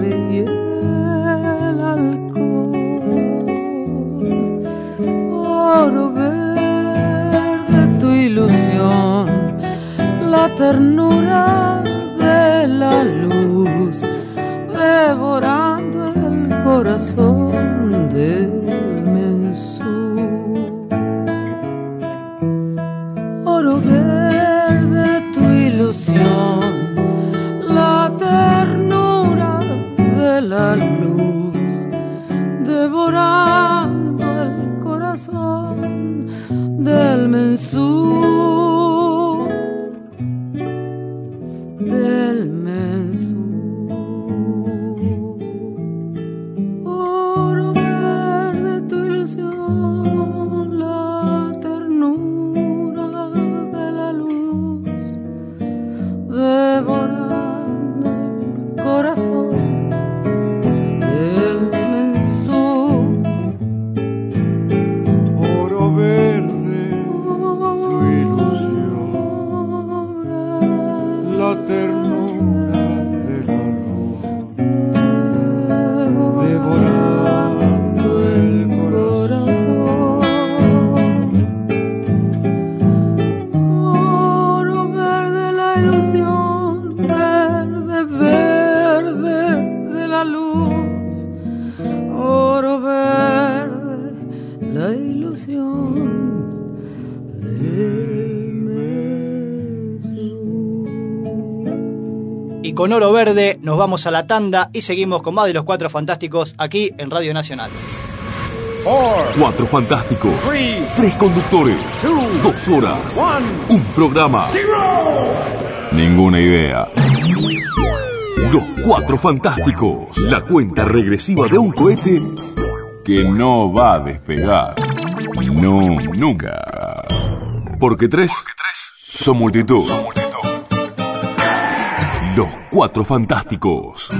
con oro verde nos vamos a la tanda y seguimos con más de los cuatro fantásticos aquí en Radio Nacional. Cuatro fantásticos. Tres conductores. Dos horas. Un programa. Ninguna idea. Los cuatro fantásticos. La cuenta regresiva de un cohete que no va a despegar. No, nunca. Porque tres son multitud. Los cuatro fantásticos.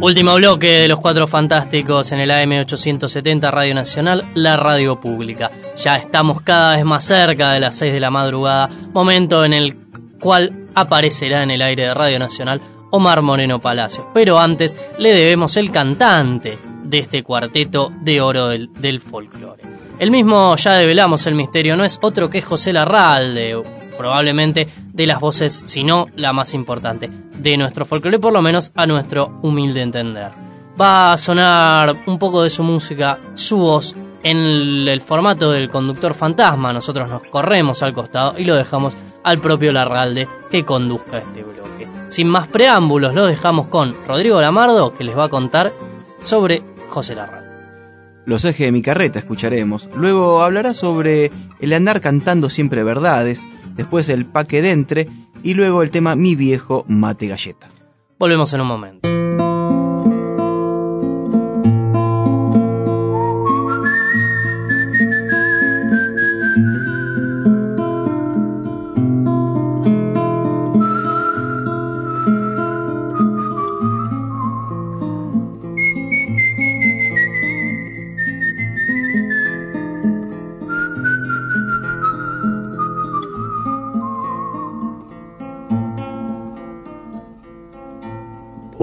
Último bloque de los Cuatro Fantásticos en el AM870 Radio Nacional, la radio pública. Ya estamos cada vez más cerca de las 6 de la madrugada, momento en el cual aparecerá en el aire de Radio Nacional Omar Moreno Palacios. Pero antes le debemos el cantante de este cuarteto de oro del, del folclore. El mismo ya develamos el misterio, no es otro que José Larralde, probablemente de las voces, si no la más importante, de nuestro folclore, por lo menos a nuestro humilde entender. Va a sonar un poco de su música, su voz, en el, el formato del conductor fantasma. Nosotros nos corremos al costado y lo dejamos al propio Larralde que conduzca este bloque. Sin más preámbulos, lo dejamos con Rodrigo Lamardo, que les va a contar sobre José Larralde. Los ejes de mi carreta escucharemos. Luego hablará sobre el andar cantando siempre verdades. Después el paque de entre. Y luego el tema Mi viejo mate galleta. Volvemos en un momento.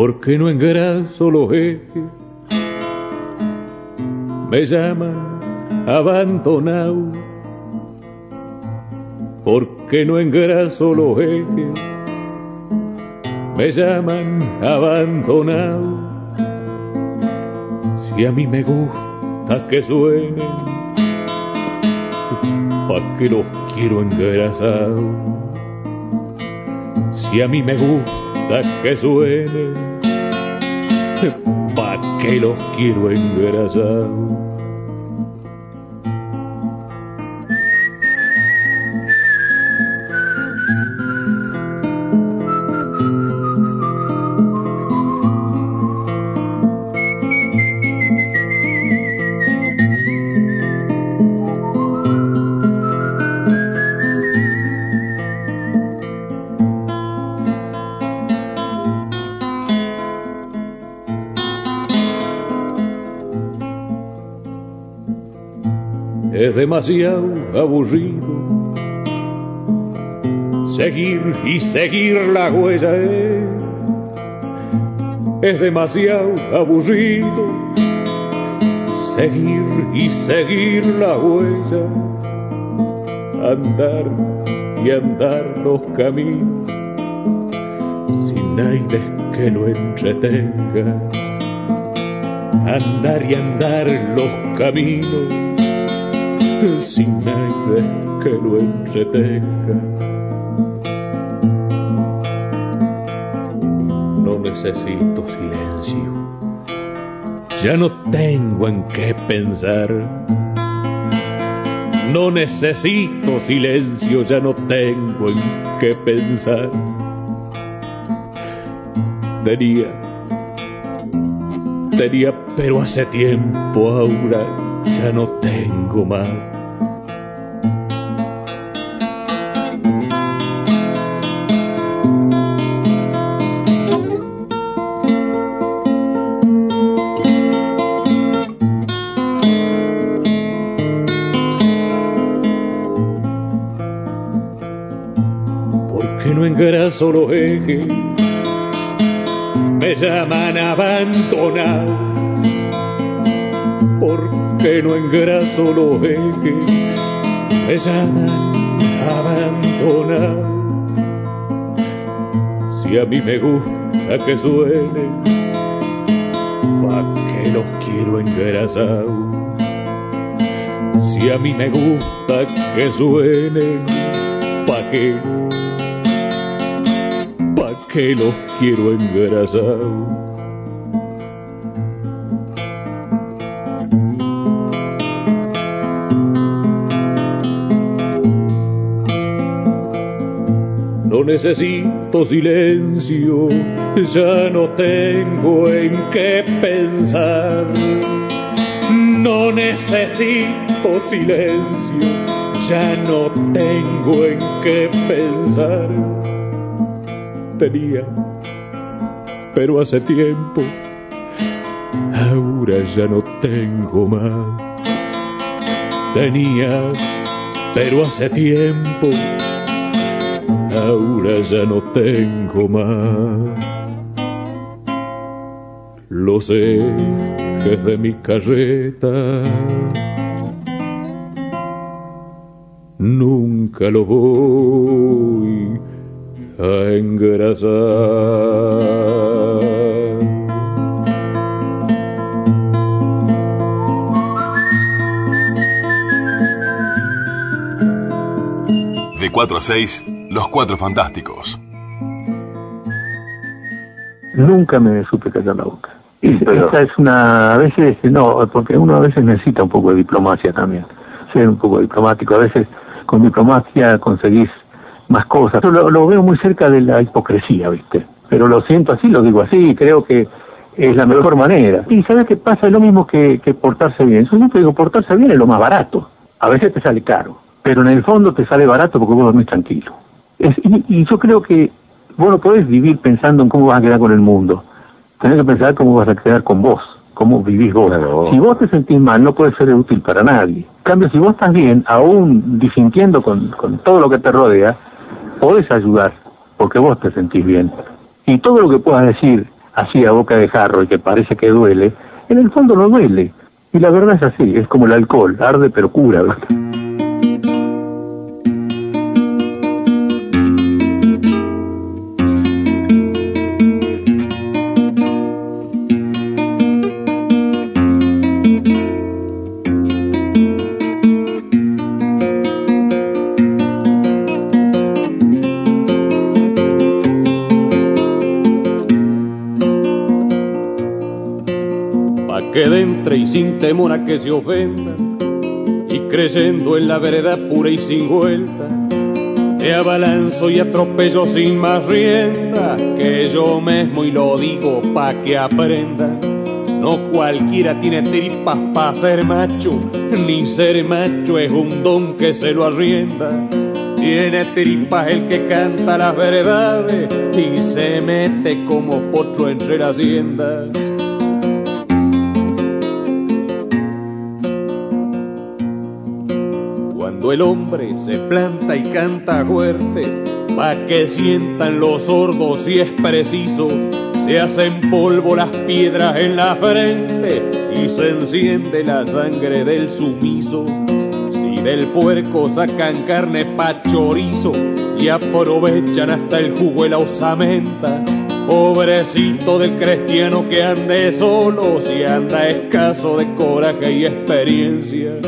¿Por qué no engraso los ejes? Me llaman abandonado. ¿Por qué no engraso los ejes? Me llaman abandonado. Si a mí me gusta que suenen, ¿pa' qué los quiero engrasados? Si a mí me gusta que suenen, ¿pa' qué los quiero engrasados? Demasiado aburrido seguir y seguir la huella eh. es demasiado aburrido seguir y seguir la huella andar y andar los caminos sin aires que lo entretenga andar y andar los caminos sin aire que lo entretenga. No necesito silencio, ya no tengo en qué pensar. No necesito silencio, ya no tengo en qué pensar. Tenía, tenía, pero hace tiempo ahora ya no tengo más. Engraso los ejes? Me llaman abandonado. ¿Por qué no engraso los ejes? Me llaman abandonado. Si a mí me gusta que suenen, ¿pa' qué los quiero engrasados? Si a mí me gusta que suenen, ¿pa' qué? ¿Pa' qué los quiero engrasados? No necesito silencio, ya no tengo en qué pensar. No necesito silencio, ya no tengo en qué pensar. Tenía, pero hace tiempo, ahora ya no tengo más. Tenía, pero hace tiempo, ahora ya no tengo más. Los ejes de mi carreta nunca lo voy a engrasar. De 4 a 6, Los Cuatro Fantásticos. Nunca me supe callar la boca. Pero... Esta es una, a veces, no, porque uno a veces necesita un poco de diplomacia también, ser un poco diplomático. A veces con diplomacia conseguís más cosas. Yo lo, lo veo muy cerca de la hipocresía, ¿viste? Pero lo siento así, lo digo así, creo que es la mejor manera. Y ¿sabes qué pasa? Es lo mismo que, que portarse bien. Yo siempre digo, portarse bien es lo más barato. A veces te sale caro, pero en el fondo te sale barato porque vos dormís tranquilo. Es- y, y yo creo que vos no podés vivir pensando en cómo vas a quedar con el mundo. Tenés que pensar cómo vas a quedar con vos, cómo vivís vos. Si vos te sentís mal, no puedes ser útil para nadie. En cambio, si vos estás bien, aún disintiendo con, con todo lo que te rodea, podés ayudar, porque vos te sentís bien. Y todo lo que puedas decir así a boca de jarro y que parece que duele, en el fondo no duele. Y la verdad es así, es como el alcohol, arde pero cura, ¿viste? Temor que se ofendan, y creyendo en la vereda pura y sin vuelta, te abalanzo y atropello sin más rienda, que yo mismo y lo digo pa' que aprendan. No cualquiera tiene tripas pa' ser macho, ni ser macho es un don que se lo arrienda. Tiene tripas el que canta las verdades y se mete como potro entre la hacienda. El hombre se planta y canta fuerte, pa' que sientan los sordos si es preciso, se hacen polvo las piedras en la frente y se enciende la sangre del sumiso. Si del puerco sacan carne pa' chorizo y aprovechan hasta el jugo y la osamenta, pobrecito del cristiano que ande solo si anda escaso de coraje y experiencia.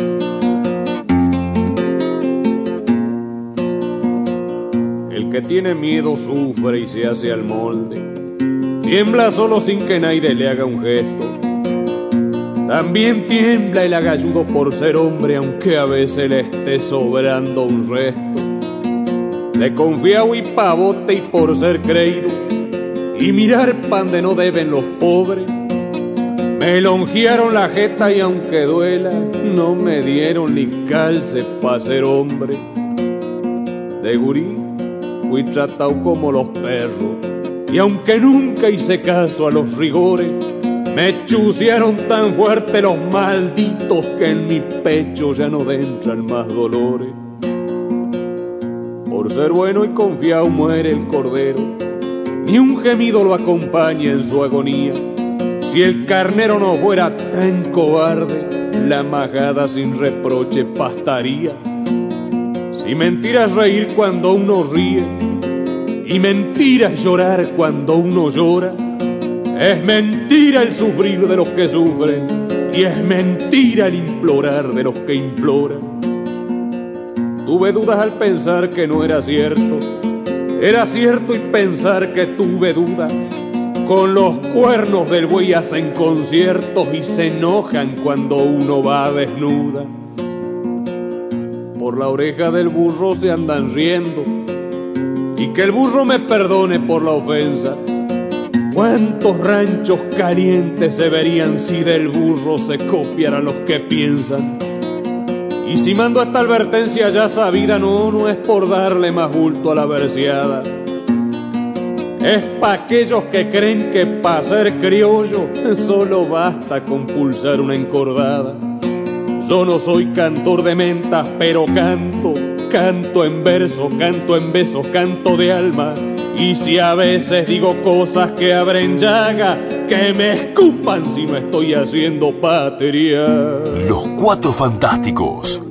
Que tiene miedo sufre y se hace al molde. Tiembla solo sin que nadie le haga un gesto. También tiembla el agalludo por ser hombre, aunque a veces le esté sobrando un resto. Le confiado y pavote y por ser creído, y mirar pan de no deben los pobres. Me longearon la jeta y aunque duela, no me dieron ni calce pa' ser hombre. De gurí fui tratado como los perros, y aunque nunca hice caso a los rigores, me chusearon tan fuerte los malditos que en mi pecho ya no entran más dolores. Por ser bueno y confiado muere el cordero, ni un gemido lo acompaña en su agonía. Si el carnero no fuera tan cobarde, la majada sin reproche pastaría. Si mentira es reír cuando uno ríe, y mentira es llorar cuando uno llora, es mentira el sufrir de los que sufren, y es mentira el implorar de los que imploran. Tuve dudas al pensar que no era cierto, era cierto y pensar que tuve dudas. Con los cuernos del buey hacen conciertos y se enojan cuando uno va desnuda. Por la oreja del burro se andan riendo y que el burro me perdone por la ofensa. ¿Cuántos ranchos calientes se verían si del burro se copiaran los que piensan? Y si mando esta advertencia ya sabida, no, no es por darle más bulto a la verseada. Es pa' aquellos que creen que pa' ser criollo solo basta con pulsar una encordada. Yo no soy cantor de mentas, pero canto, canto en verso, canto en besos, canto de alma. Y si a veces digo cosas que abren llaga, que me escupan si no estoy haciendo patria. Los Cuatro Fantásticos.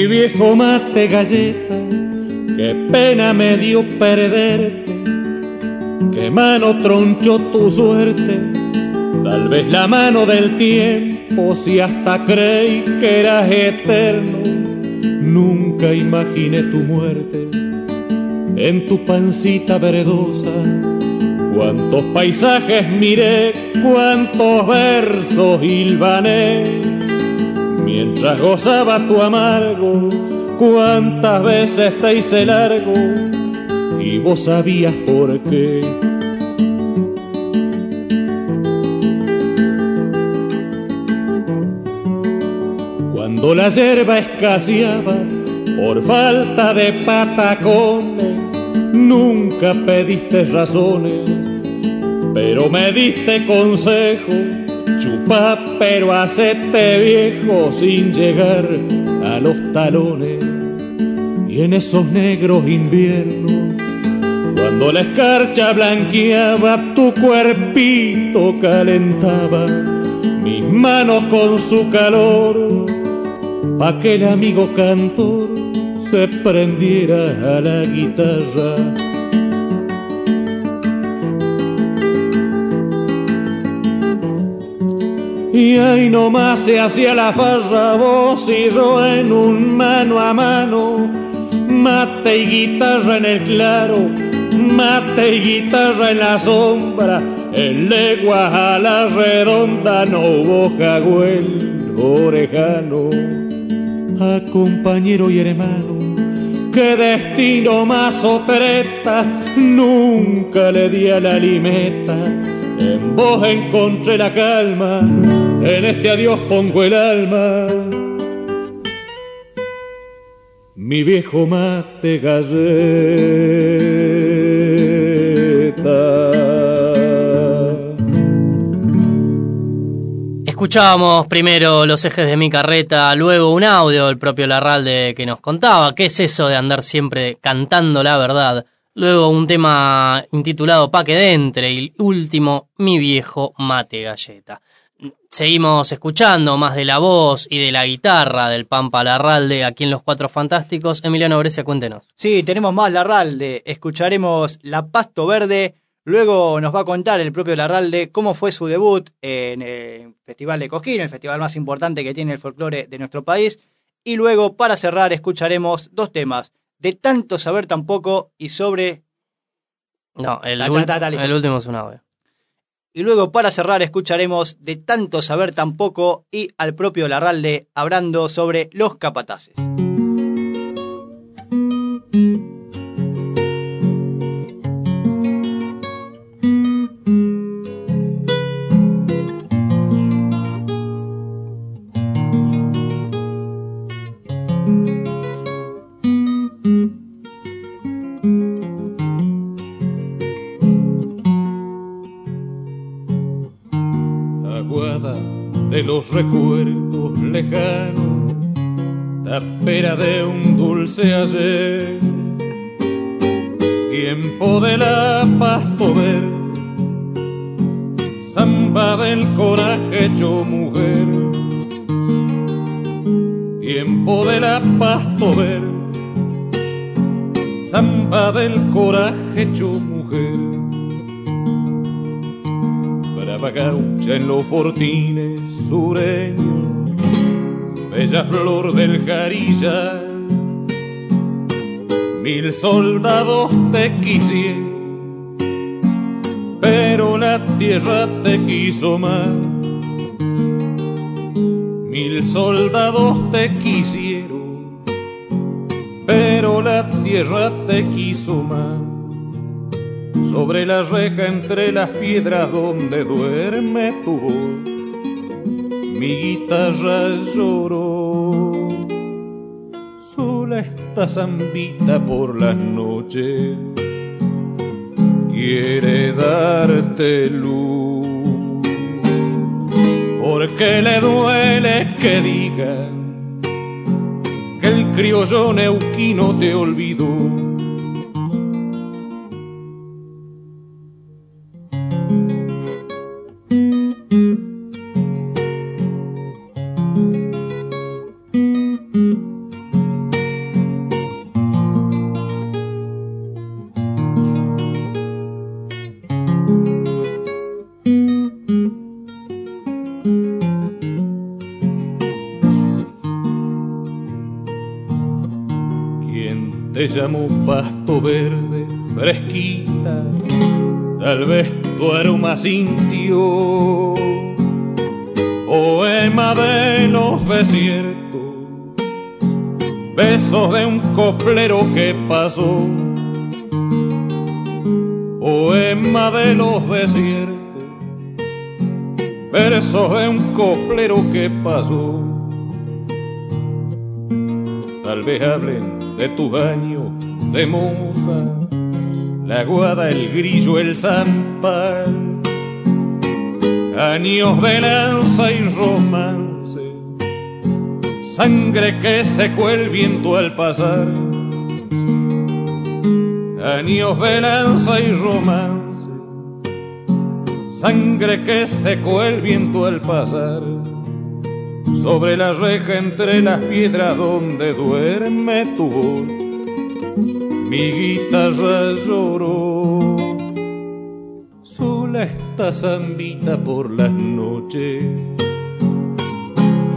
Mi viejo mate galleta Qué pena me dio perderte, qué mano tronchó tu suerte, tal vez la mano del tiempo, si hasta creí que eras eterno, nunca imaginé tu muerte en tu pancita verdosa. Cuántos paisajes miré, cuántos versos hilvané, mientras gozaba tu amargo cuántas veces te hice largo y vos sabías por qué. Cuando la hierba escaseaba por falta de patacones, nunca pediste razones, pero me diste consejos. Chupá, pero hacete viejo sin llegar a los talones y en esos negros inviernos, cuando la escarcha blanqueaba, tu cuerpito calentaba mis manos con su calor, pa' que el amigo cantor se prendiera a la guitarra. Y ahí nomás se hacía la farra, vos y yo en un mano a mano, mate y guitarra en el claro, mate y guitarra en la sombra, en leguas a la redonda no hubo jagüel orejano, a compañero y hermano, qué destino más otreta, nunca le di a la limeta, en vos encontré la calma, en este adiós pongo el alma. Mi viejo mate galleta. Escuchábamos primero los ejes de mi carreta, luego un audio del propio Larralde que nos contaba qué es eso de andar siempre cantando la verdad. Luego un tema intitulado Pa' que dentre y último Mi viejo mate galleta. Seguimos escuchando más de la voz y de la guitarra del Pampa Larralde aquí en Los Cuatro Fantásticos. Emiliano Brescia, cuéntenos. Sí, tenemos más Larralde. Escucharemos La Pasto Verde. Luego nos va a contar el propio Larralde cómo fue su debut en el Festival de Cosquín, el festival más importante que tiene el folclore de nuestro país. Y luego, para cerrar, escucharemos dos temas. De tanto saber tan poco y sobre... No, el, Ta, ta, ta, el último es un audio. Y luego, para cerrar, escucharemos De tanto saber tan poco y al propio Larralde hablando sobre los capataces. Recuerdos lejanos, tapera de un dulce ayer, tiempo de la pasto verde, samba del coraje hecho mujer, tiempo de la pasto verde, samba del coraje hecho mujer. Brava gaucha en los fortines sureños, bella flor del jarilla. Mil soldados te quisieron, pero la tierra te quiso más. Mil soldados te quisieron, pero la tierra te quiso más sobre la reja entre las piedras donde duerme tu voz. Mi guitarra lloró, sola esta zambita por las noches, quiere darte luz, porque le duele que digan que el criollo neuquino te olvidó. Sintió, poema de los desiertos, besos de un coplero que pasó, poema de los desiertos, versos de un coplero que pasó. Tal vez hablen de tus años de moza, la guada, el grillo, el zampal, años de lanza y romance, sangre que secó el viento al pasar, años de lanza y romance, sangre que secó el viento al pasar sobre la reja entre las piedras donde duerme tu voz. Mi guitarra lloró, sola esta zambita por las noches,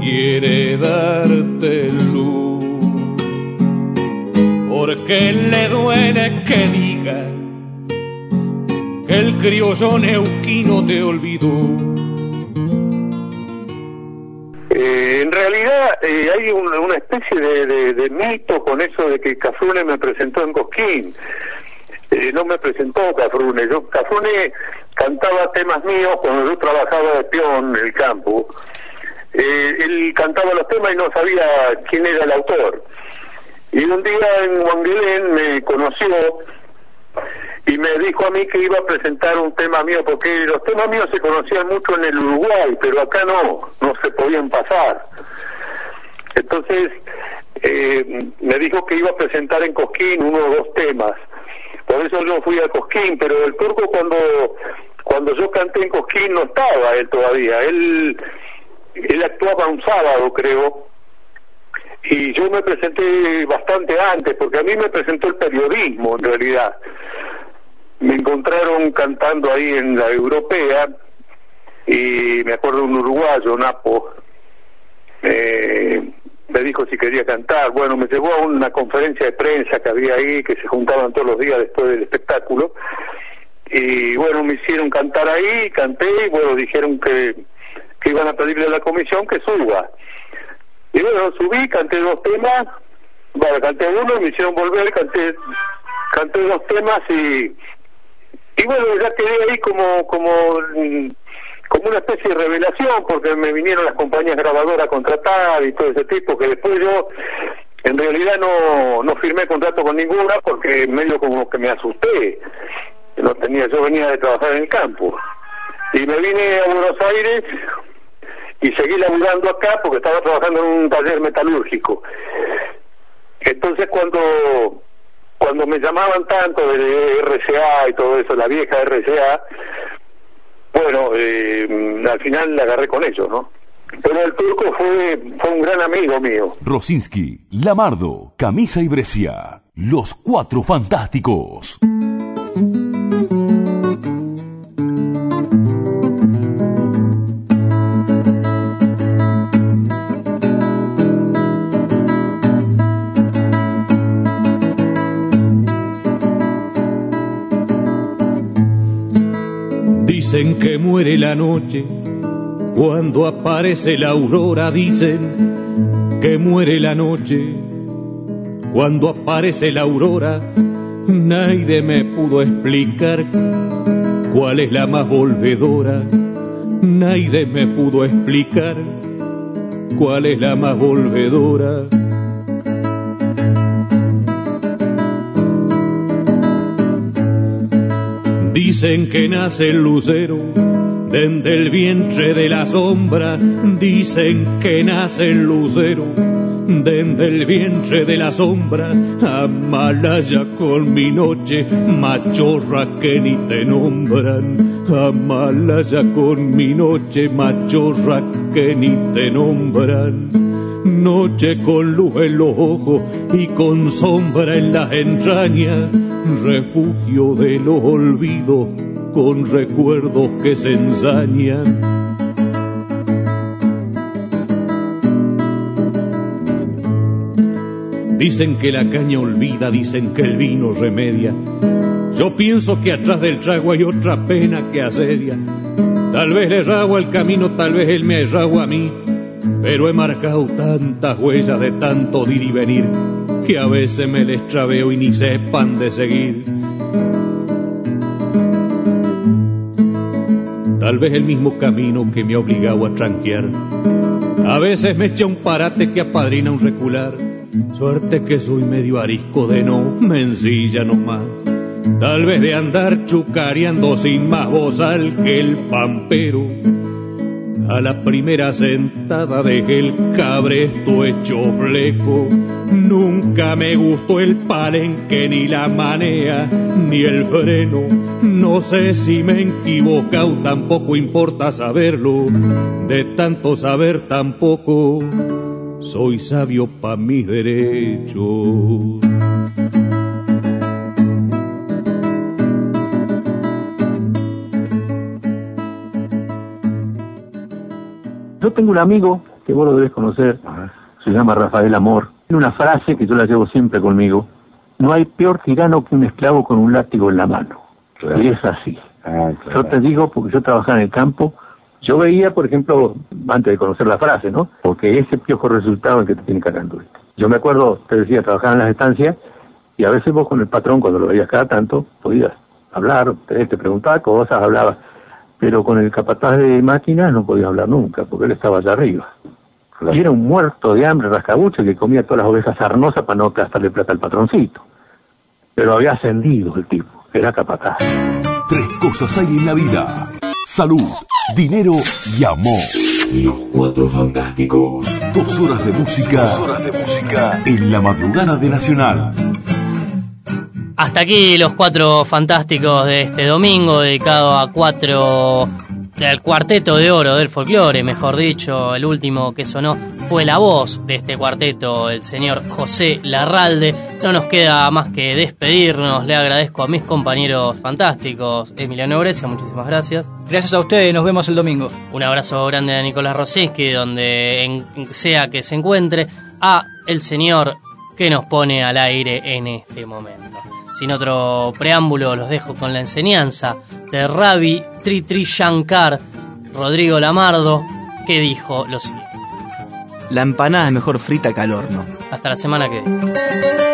quiere darte luz, porque le duele que diga que el criollo neuquino te olvidó. Eh, en realidad eh, hay una especie de, mito con eso de que Cafrune me presentó en Cosquín. Eh, no me presentó Cafrune. Yo, Cafrune cantaba temas míos cuando yo trabajaba de peón en el campo. él cantaba los temas y no sabía quién era el autor. Y un día en Wanguelén me conoció y me dijo a mí que iba a presentar un tema mío, porque los temas míos se conocían mucho en el Uruguay, pero acá no, no se podían pasar. Entonces, eh, me dijo que iba a presentar en Cosquín uno o dos temas. Por eso yo fui a Cosquín, pero el turco cuando, cuando yo canté en Cosquín no estaba él todavía. Él, él actuaba un sábado, creo, y yo me presenté bastante antes, porque a mí me presentó el periodismo en realidad me encontraron cantando ahí en la europea y me acuerdo un uruguayo, Napo, eh, me dijo si quería cantar. Bueno, me llevó a una conferencia de prensa que había ahí, que se juntaban todos los días después del espectáculo. Y bueno, me hicieron cantar ahí, canté y bueno, dijeron que, que iban a pedirle a la comisión que suba. Y bueno, subí, canté dos temas, bueno, canté uno, me hicieron volver, canté, canté dos temas y y bueno, ya quedé ahí como, como, mm, como una especie de revelación, porque me vinieron las compañías grabadoras a contratar y todo ese tipo, que después yo en realidad no, no firmé contrato con ninguna porque medio como que me asusté. No tenía, yo venía de trabajar en el campo. Y me vine a Buenos Aires y seguí laburando acá porque estaba trabajando en un taller metalúrgico. Entonces cuando cuando me llamaban tanto de RCA y todo eso, la vieja RCA, bueno, eh, al final la agarré con ellos, ¿no? Pero el turco fue, fue un gran amigo mío. Rosinski, Lamardo, Camisa y Brescia, los cuatro fantásticos. Dicen que muere la noche cuando aparece la aurora. Dicen que muere la noche cuando aparece la aurora. Nadie me pudo explicar cuál es la más volvedora. Nadie me pudo explicar cuál es la más volvedora. Dicen que nace el lucero desde el vientre de la sombra. Dicen que nace el lucero desde el vientre de la sombra. Amalaya con mi noche, machorra que ni te nombran. Amalaya con mi noche, machorra que ni te nombran. Noche con luz en los ojos y con sombra en las entrañas refugio de los olvidos con recuerdos que se ensañan. Dicen que la caña olvida, dicen que el vino remedia. Yo pienso que atrás del trago hay otra pena que asedia. Tal vez le errado el camino, tal vez él me errado a mí. Pero he marcado tantas huellas de tanto ir y venir que a veces me les traveo y ni sepan de seguir. Tal vez el mismo camino que me ha obligado a tranquear. A veces me echa un parate que apadrina un recular. Suerte que soy medio arisco de no mencilla nomás. Tal vez de andar chucareando sin más bozal que el pampero. A la primera sentada dejé el cabresto hecho fleco. Nunca me gustó el palenque, ni la manea, ni el freno. No sé si me he equivocado, tampoco importa saberlo. De tanto saber tampoco, soy sabio pa' mis derechos. Yo tengo un amigo que vos lo debes conocer, se llama Rafael Amor. Tiene una frase que yo la llevo siempre conmigo. No hay peor tirano que un esclavo con un látigo en la mano. Y es así. Yo te digo, porque yo trabajaba en el campo, yo veía, por ejemplo, antes de conocer la frase, ¿no? Porque ese piojo resultado en que te tiene cagando. Yo me acuerdo, te decía, trabajaba en las estancias, y a veces vos con el patrón, cuando lo veías cada tanto, podías hablar, te, te preguntaba cosas, hablabas pero con el capataz de máquinas no podía hablar nunca, porque él estaba allá arriba. Y era un muerto de hambre rascabucho que comía todas las ovejas sarnosas para no gastarle plata al patroncito. Pero había ascendido el tipo, era capataz. Tres cosas hay en la vida. Salud, dinero y amor. Los cuatro fantásticos. Dos horas de música. Dos horas de música. En la madrugada de Nacional. Hasta aquí los cuatro fantásticos de este domingo, dedicado a cuatro del cuarteto de oro del folclore, mejor dicho, el último que sonó fue la voz de este cuarteto, el señor José Larralde. No nos queda más que despedirnos, le agradezco a mis compañeros fantásticos, Emiliano Grecia, muchísimas gracias. Gracias a ustedes, nos vemos el domingo. Un abrazo grande a Nicolás Rosinski, donde en- sea que se encuentre, a el señor que nos pone al aire en este momento. Sin otro preámbulo, los dejo con la enseñanza de Ravi Tritri Shankar, Rodrigo Lamardo, que dijo lo siguiente. La empanada es mejor frita que al horno. Hasta la semana que viene.